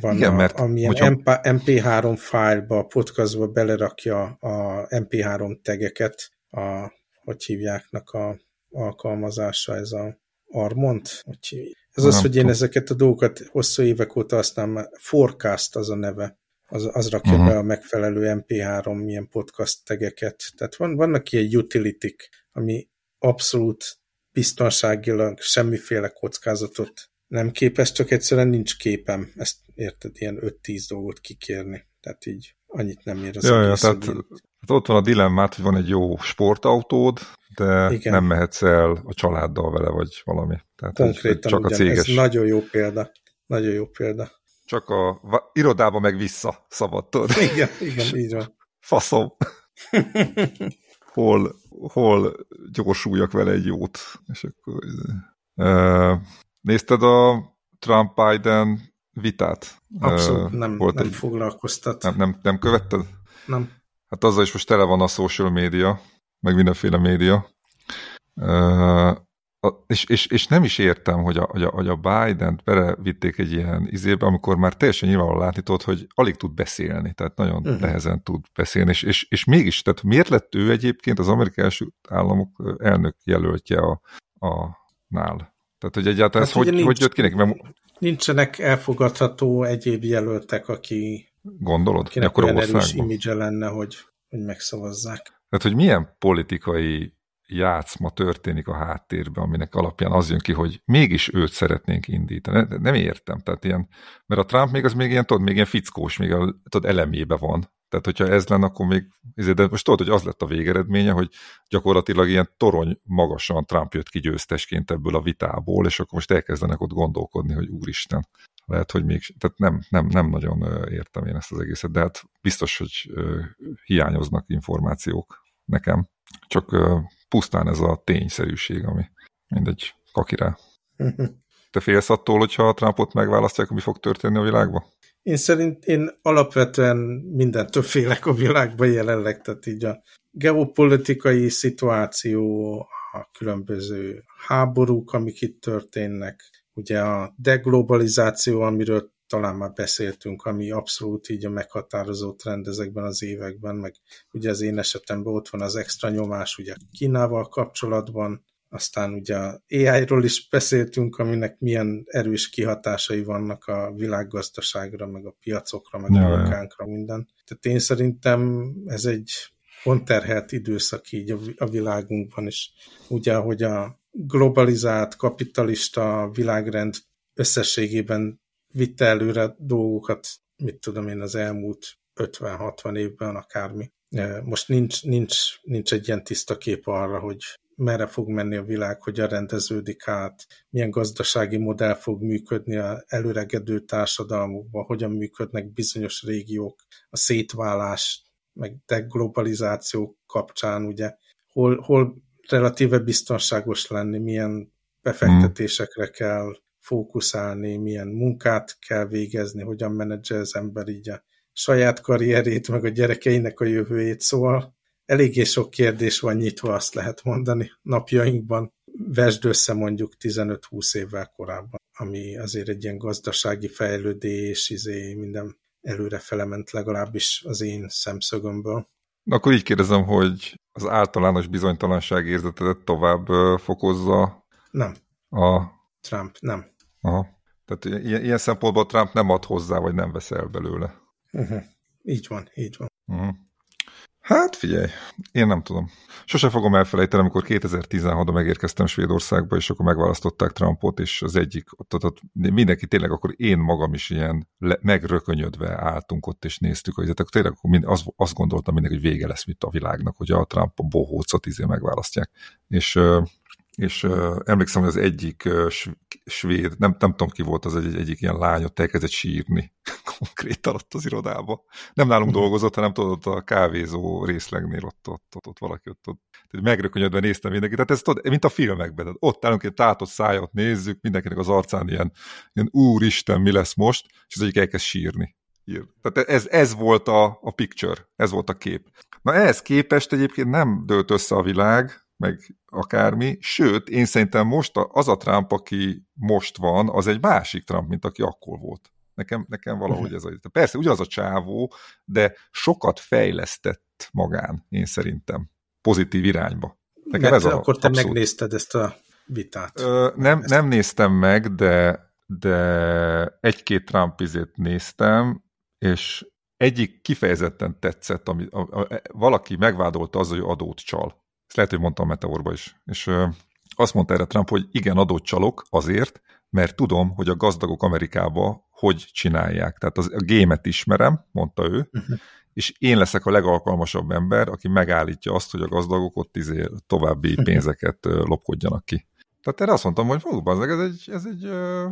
van Igen, a, mert amilyen hogyha... MP3 file-ba, podcastba belerakja a MP3 tegeket, a, hogy hívjáknak a alkalmazása, ez a Armont, hogy ez az, hogy én ezeket a dolgokat hosszú évek óta használom, Forecast az a neve, az, az rakja uh-huh. be a megfelelő MP3 milyen podcast tegeket. Tehát van, vannak ilyen utility ami abszolút biztonságilag semmiféle kockázatot nem képes, csak egyszerűen nincs képem. Ezt érted, ilyen 5-10 dolgot kikérni. Tehát így annyit nem ér az ja, ja, tehát, tehát ott van a dilemmát, hogy van egy jó sportautód, de Igen. nem mehetsz el a családdal vele, vagy valami. Tehát Konkrétan csak ugyan, a céges. Ez nagyon jó példa. Nagyon jó példa. Csak a irodába meg vissza szabadtod. [LAUGHS] Igen, igen, így van. Faszom. [LAUGHS] hol, hol gyorsuljak vele egy jót. És akkor, uh, nézted a Trump-Biden vitát? Abszolút nem, Volt nem egy, foglalkoztat. Nem, nem, nem követted? Nem. Hát azzal is most tele van a social média, meg mindenféle média. Uh, és, és, és nem is értem, hogy a, hogy a, hogy a Biden-t belevitték egy ilyen izébe, amikor már teljesen nyilvánvalóan látni tudod, hogy alig tud beszélni, tehát nagyon uh mhm. -huh. nehezen tud beszélni, és, és, és mégis, tehát miért lett ő egyébként az amerikai első államok elnök jelöltje a, a nál? Tehát, hogy egyáltalán hát, ez hogy, nincs, hogy jött ki neki? Mert... Nincsenek elfogadható egyéb jelöltek, aki Gondolod? Akkor olyan erős imidzse lenne, hogy, hogy megszavazzák. Tehát, hogy milyen politikai játszma történik a háttérben, aminek alapján az jön ki, hogy mégis őt szeretnénk indítani. Nem értem, tehát ilyen, mert a Trump még az még ilyen, tudod, még ilyen fickós, még a, tudod, elemébe van. Tehát, hogyha ez lenne, akkor még, de most tudod, hogy az lett a végeredménye, hogy gyakorlatilag ilyen torony magasan Trump jött ki győztesként ebből a vitából, és akkor most elkezdenek ott gondolkodni, hogy úristen, lehet, hogy még, tehát nem, nem, nem nagyon értem én ezt az egészet, de hát biztos, hogy hiányoznak információk nekem. Csak pusztán ez a tényszerűség, ami mindegy kakirá. [LAUGHS] Te félsz attól, hogyha a Trumpot megválasztják, mi fog történni a világban? Én szerint én alapvetően minden félek a világban jelenleg, tehát így a geopolitikai szituáció, a különböző háborúk, amik itt történnek, ugye a deglobalizáció, amiről talán már beszéltünk, ami abszolút így a meghatározó trend ezekben az években, meg ugye az én esetemben ott van az extra nyomás ugye Kínával kapcsolatban, aztán ugye a AI-ról is beszéltünk, aminek milyen erős kihatásai vannak a világgazdaságra, meg a piacokra, meg ja, a munkánkra, minden. Tehát én szerintem ez egy konterhelt időszak így a világunkban is. Ugye, hogy a globalizált, kapitalista világrend összességében vitte előre dolgokat, mit tudom én, az elmúlt 50-60 évben akármi. Most nincs, nincs, nincs egy ilyen tiszta kép arra, hogy merre fog menni a világ, hogyan rendeződik át, milyen gazdasági modell fog működni a előregedő társadalmukban, hogyan működnek bizonyos régiók, a szétválás, meg deglobalizáció kapcsán, ugye, hol, hol relatíve biztonságos lenni, milyen befektetésekre kell fókuszálni, milyen munkát kell végezni, hogyan menedzsel az ember így a saját karrierét, meg a gyerekeinek a jövőjét, szóval eléggé sok kérdés van nyitva, azt lehet mondani napjainkban. Vesd össze mondjuk 15-20 évvel korábban, ami azért egy ilyen gazdasági fejlődés, izé, minden előre felement legalábbis az én szemszögömből. Akkor így kérdezem, hogy az általános bizonytalanság érzetedet tovább fokozza? Nem. A... Trump, nem. Aha. Tehát ilyen, ilyen szempontból Trump nem ad hozzá, vagy nem veszel belőle. Uh -huh. Így van, így van. Uh -huh. Hát figyelj, én nem tudom. Sose fogom elfelejteni, amikor 2016-ban megérkeztem Svédországba, és akkor megválasztották Trumpot, és az egyik, ott, ott, ott mindenki tényleg, akkor én magam is ilyen le, megrökönyödve álltunk ott, és néztük, hogy tehát tényleg mind, az, azt gondoltam mindenki, hogy vége lesz mit a világnak, hogy a Trump a bohócot izé megválasztják. És és uh, emlékszem, hogy az egyik uh, svéd, nem, nem tudom ki volt az egy, egyik ilyen lány, ott elkezdett sírni [LAUGHS] konkrétan ott az irodába. Nem nálunk uh-huh. dolgozott, hanem tudod, a kávézó részlegnél ott, ott, ott, ott valaki ott, ott megrökönyödve néztem mindenkit. Tehát ez tudod, mint a filmekben. Tehát ott állunk egy tátott szájat nézzük, mindenkinek az arcán ilyen, ilyen úristen, mi lesz most, és az egyik elkezd sírni. Tehát ez, ez volt a, a picture, ez volt a kép. Na ehhez képest egyébként nem dőlt össze a világ, meg akármi, sőt, én szerintem most az a Trump, aki most van, az egy másik Trump, mint aki akkor volt. Nekem, nekem valahogy ez a... Persze, ugyanaz a csávó, de sokat fejlesztett magán, én szerintem, pozitív irányba. Nekem Mert ez akkor a, te abszolút. megnézted ezt a vitát. Ö, nem, nem néztem meg, de, de egy-két Trump izét néztem, és egyik kifejezetten tetszett, ami a, a, valaki megvádolta az, hogy adót csal. Ezt lehet, hogy mondtam a Meteorba is. És azt mondta erre Trump, hogy igen, adót csalok azért, mert tudom, hogy a gazdagok Amerikába hogy csinálják. Tehát az, a gémet ismerem, mondta ő, -huh. és én leszek a legalkalmasabb ember, aki megállítja azt, hogy a gazdagok ott izé további pénzeket lopkodjanak ki. Tehát erre azt mondtam, hogy valóban ez egy, ez egy uh,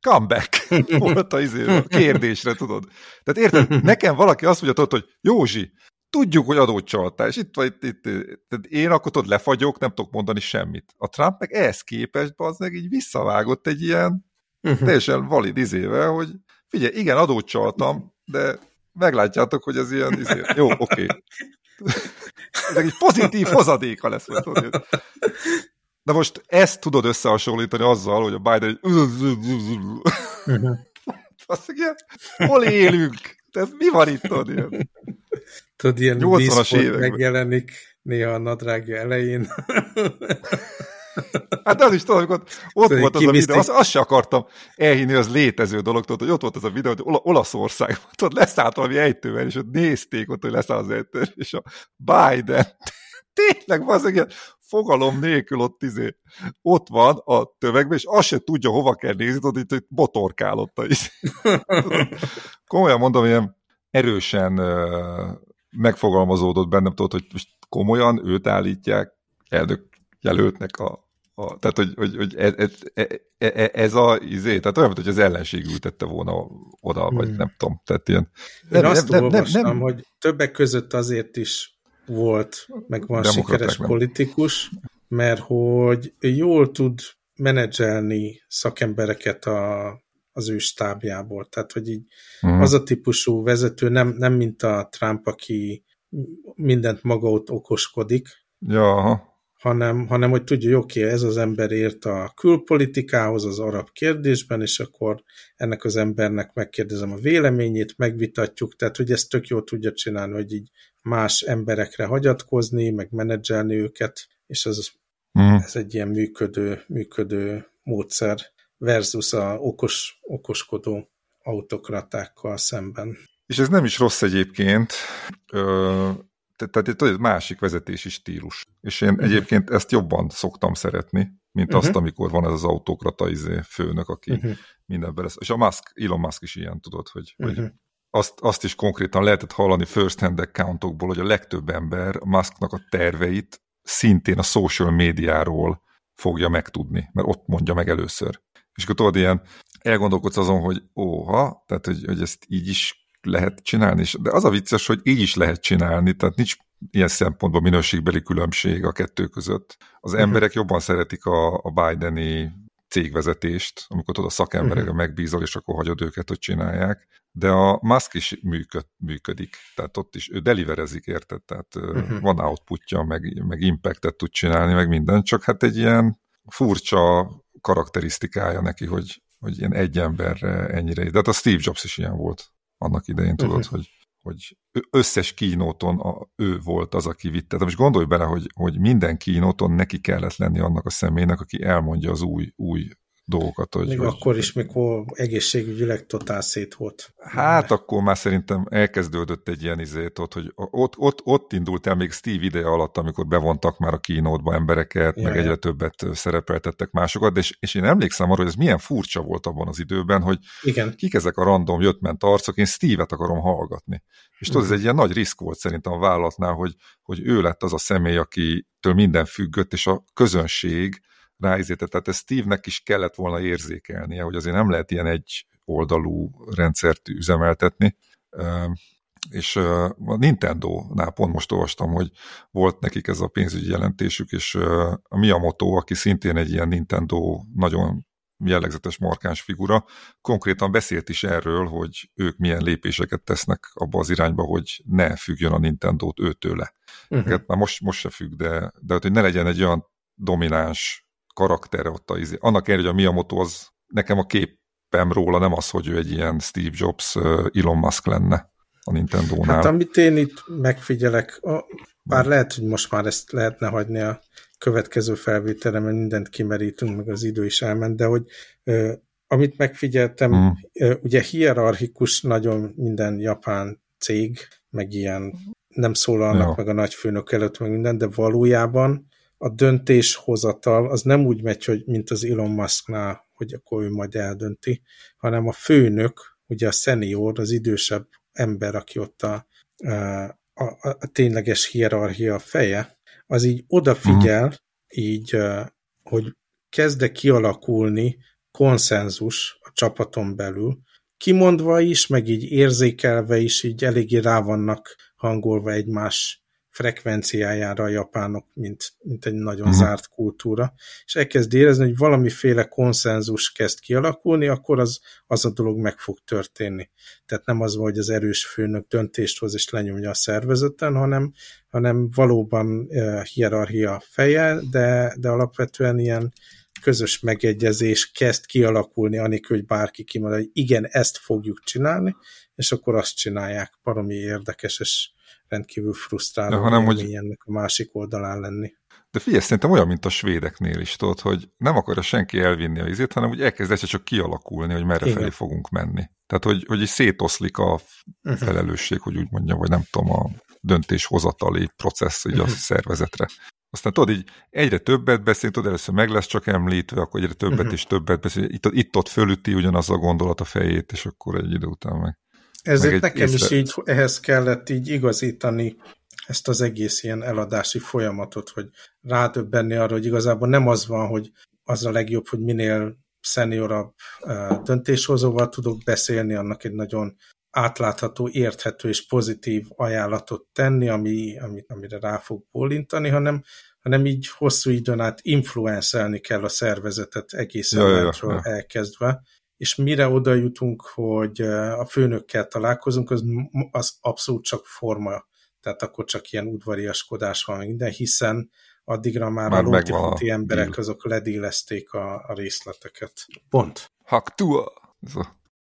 comeback [LAUGHS] volt a, izé, kérdésre, tudod. Tehát érted, nekem valaki azt mondja, tudod, hogy Józsi, tudjuk, hogy adót csaltál, és itt, itt, itt, tehát én akkor tudod, lefagyok, nem tudok mondani semmit. A Trump meg ehhez képest, az meg így visszavágott egy ilyen uh-huh. teljesen valid izével, hogy figyelj, igen, adót csaltam, de meglátjátok, hogy ez ilyen izé. [LAUGHS] Jó, oké. Okay. Ez egy pozitív hozadéka lesz. Tudod, de most ezt tudod összehasonlítani azzal, hogy a Biden uh-huh. Azt mondja, hol élünk? Tehát mi van itt, tudod, ilyen? [LAUGHS] Tudod, ilyen 80-as évek megjelenik néha a nadrágja elején. [LAUGHS] Hát az is tudom, amikor ott Tudod, volt az a videó, azt, azt se akartam elhinni, az létező dolog, tudod, hogy ott volt az a videó, hogy Ola Olaszország, tudod, leszállt valami ejtővel, és ott nézték ott, hogy leszáll az ejtő, és a Biden, tényleg, ilyen fogalom nélkül ott, izé, ott van a tövegben, és azt se tudja, hova kell nézni, tudod, itt, itt botorkál ott. Is. [LAUGHS] Komolyan mondom, ilyen erősen megfogalmazódott bennem, tudod, hogy most komolyan őt állítják elnök jelöltnek a, a tehát, hogy, hogy, hogy ez, ez, ez, ez a izé, tehát olyan, hogy az ellenség ültette volna oda, hmm. vagy nem tudom, tehát ilyen. Én nem, azt nem, olvastam, nem, nem, hogy többek között azért is volt, meg van sikeres politikus, mert hogy jól tud menedzselni szakembereket a, az ő stábjából. Tehát, hogy így uh-huh. az a típusú vezető nem, nem mint a Trump, aki mindent maga ott okoskodik, ja. hanem, hanem hogy tudja, hogy oké, okay, ez az ember ért a külpolitikához, az arab kérdésben, és akkor ennek az embernek megkérdezem a véleményét, megvitatjuk, tehát hogy ezt tök jól tudja csinálni, hogy így más emberekre hagyatkozni, meg menedzselni őket, és ez, uh-huh. ez egy ilyen működő, működő módszer versus a okos, okoskodó autokratákkal szemben. És ez nem is rossz egyébként, Ö, tehát itt egy másik vezetési stílus. És én uh-huh. egyébként ezt jobban szoktam szeretni, mint uh-huh. azt, amikor van ez az autokrata izé főnök, aki uh-huh. mindenben lesz. És a Musk, Elon Musk is ilyen, tudod, hogy, uh-huh. hogy azt, azt is konkrétan lehetett hallani first-hand accountokból, hogy a legtöbb ember Musknak a terveit szintén a social médiáról fogja megtudni, mert ott mondja meg először. És akkor tudod, ilyen elgondolkodsz azon, hogy óha, tehát hogy, hogy ezt így is lehet csinálni, de az a vicces, hogy így is lehet csinálni, tehát nincs ilyen szempontból minőségbeli különbség a kettő között. Az uh-huh. emberek jobban szeretik a, a Bideni cégvezetést, amikor tudod, a szakemberekre uh-huh. megbízol, és akkor hagyod őket, hogy csinálják. De a Musk is működ, működik, tehát ott is ő deliverezik, érted? Tehát uh-huh. van outputja, meg, meg impactet tud csinálni, meg minden, csak hát egy ilyen furcsa karakterisztikája neki, hogy, hogy ilyen egy emberre ennyire. De hát a Steve Jobs is ilyen volt annak idején, tudod, uh-huh. hogy, hogy összes kínóton a, ő volt az, aki vitte. Tehát most gondolj bele, hogy, hogy minden kínóton neki kellett lenni annak a személynek, aki elmondja az új, új dolgokat. Hogy, Még hogy, akkor is, mikor egészségügyileg totál szét volt. Hát akkor már szerintem elkezdődött egy ilyen izét, ott, hogy ott, ott, ott indult el még Steve ideje alatt, amikor bevontak már a kínótba embereket, ja, meg ja. egyre többet szerepeltettek másokat, de és, és én emlékszem arra, hogy ez milyen furcsa volt abban az időben, hogy Igen. kik ezek a random jött-ment arcok, én Steve-et akarom hallgatni. És tudod, ez egy ilyen nagy risk volt szerintem a vállalatnál, hogy, hogy ő lett az a személy, akitől minden függött, és a közönség ráizéte. Tehát ez Steve-nek is kellett volna érzékelnie, hogy azért nem lehet ilyen egy oldalú rendszert üzemeltetni. És a Nintendo-nál pont most olvastam, hogy volt nekik ez a pénzügyi jelentésük, és a Miyamoto, aki szintén egy ilyen Nintendo nagyon jellegzetes markáns figura, konkrétan beszélt is erről, hogy ők milyen lépéseket tesznek abba az irányba, hogy ne függjön a Nintendo-t őtőle. Uh-huh. Hát már most, most se függ, de, de hogy ne legyen egy olyan domináns karaktere ott a izé. Annak ellenére, hogy a Miyamoto az nekem a képem róla nem az, hogy ő egy ilyen Steve Jobs, Elon Musk lenne a Nintendo-nál. Hát amit én itt megfigyelek, bár lehet, hogy most már ezt lehetne hagyni a következő felvételre, mert mindent kimerítünk, meg az idő is elment, de hogy ö, amit megfigyeltem, mm. ö, ugye hierarchikus nagyon minden japán cég, meg ilyen nem szólalnak ja. meg a nagyfőnök előtt, meg minden, de valójában a döntéshozatal az nem úgy megy, hogy mint az Elon Musknál, hogy akkor ő majd eldönti, hanem a főnök, ugye a senior, az idősebb ember, aki ott a, a, a, a tényleges hierarchia feje, az így odafigyel, uh-huh. így, hogy kezde kialakulni konszenzus a csapaton belül, kimondva is, meg így érzékelve is, így eléggé rá vannak hangolva egymás frekvenciájára a japánok, mint, mint egy nagyon uh-huh. zárt kultúra, és elkezd érezni, hogy valamiféle konszenzus kezd kialakulni, akkor az, az a dolog meg fog történni. Tehát nem az, hogy az erős főnök döntést hoz és lenyomja a szervezeten, hanem, hanem valóban uh, hierarchia feje, de, de alapvetően ilyen közös megegyezés kezd kialakulni, anélkül, hogy bárki kimondja, hogy igen, ezt fogjuk csinálni, és akkor azt csinálják. Baromi érdekes, és rendkívül frusztráló hanem, hogy ennek a másik oldalán lenni. De figyelj, szerintem olyan, mint a svédeknél is, tudod, hogy nem akarja senki elvinni a izét, hanem úgy elkezd egyszer csak kialakulni, hogy merre Igen. felé fogunk menni. Tehát, hogy, hogy is szétoszlik a uh-huh. felelősség, hogy úgy mondjam, vagy nem tudom, a döntéshozatali processz így a mhm. szervezetre. Aztán tudod, így egyre többet beszél, tudod, először meg lesz csak említve, akkor egyre többet uh-huh. és többet beszél, itt, itt ott fölüti ugyanaz a gondolat a fejét, és akkor egy idő után meg ezért nekem észre... is így ehhez kellett így igazítani ezt az egész ilyen eladási folyamatot, hogy rádöbbenni arra, hogy igazából nem az van, hogy az a legjobb, hogy minél szeniorabb döntéshozóval tudok beszélni, annak egy nagyon átlátható, érthető és pozitív ajánlatot tenni, ami, ami, amire rá fog bólintani, hanem, hanem így hosszú időn át influencelni kell a szervezetet egészen ja, ja, ja. elkezdve, és mire oda jutunk, hogy a főnökkel találkozunk, az, az abszolút csak forma, tehát akkor csak ilyen udvariaskodás van minden, hiszen addigra már, már a lótifuti emberek azok ledélezték a, a részleteket. Pont. Haktua! Ez a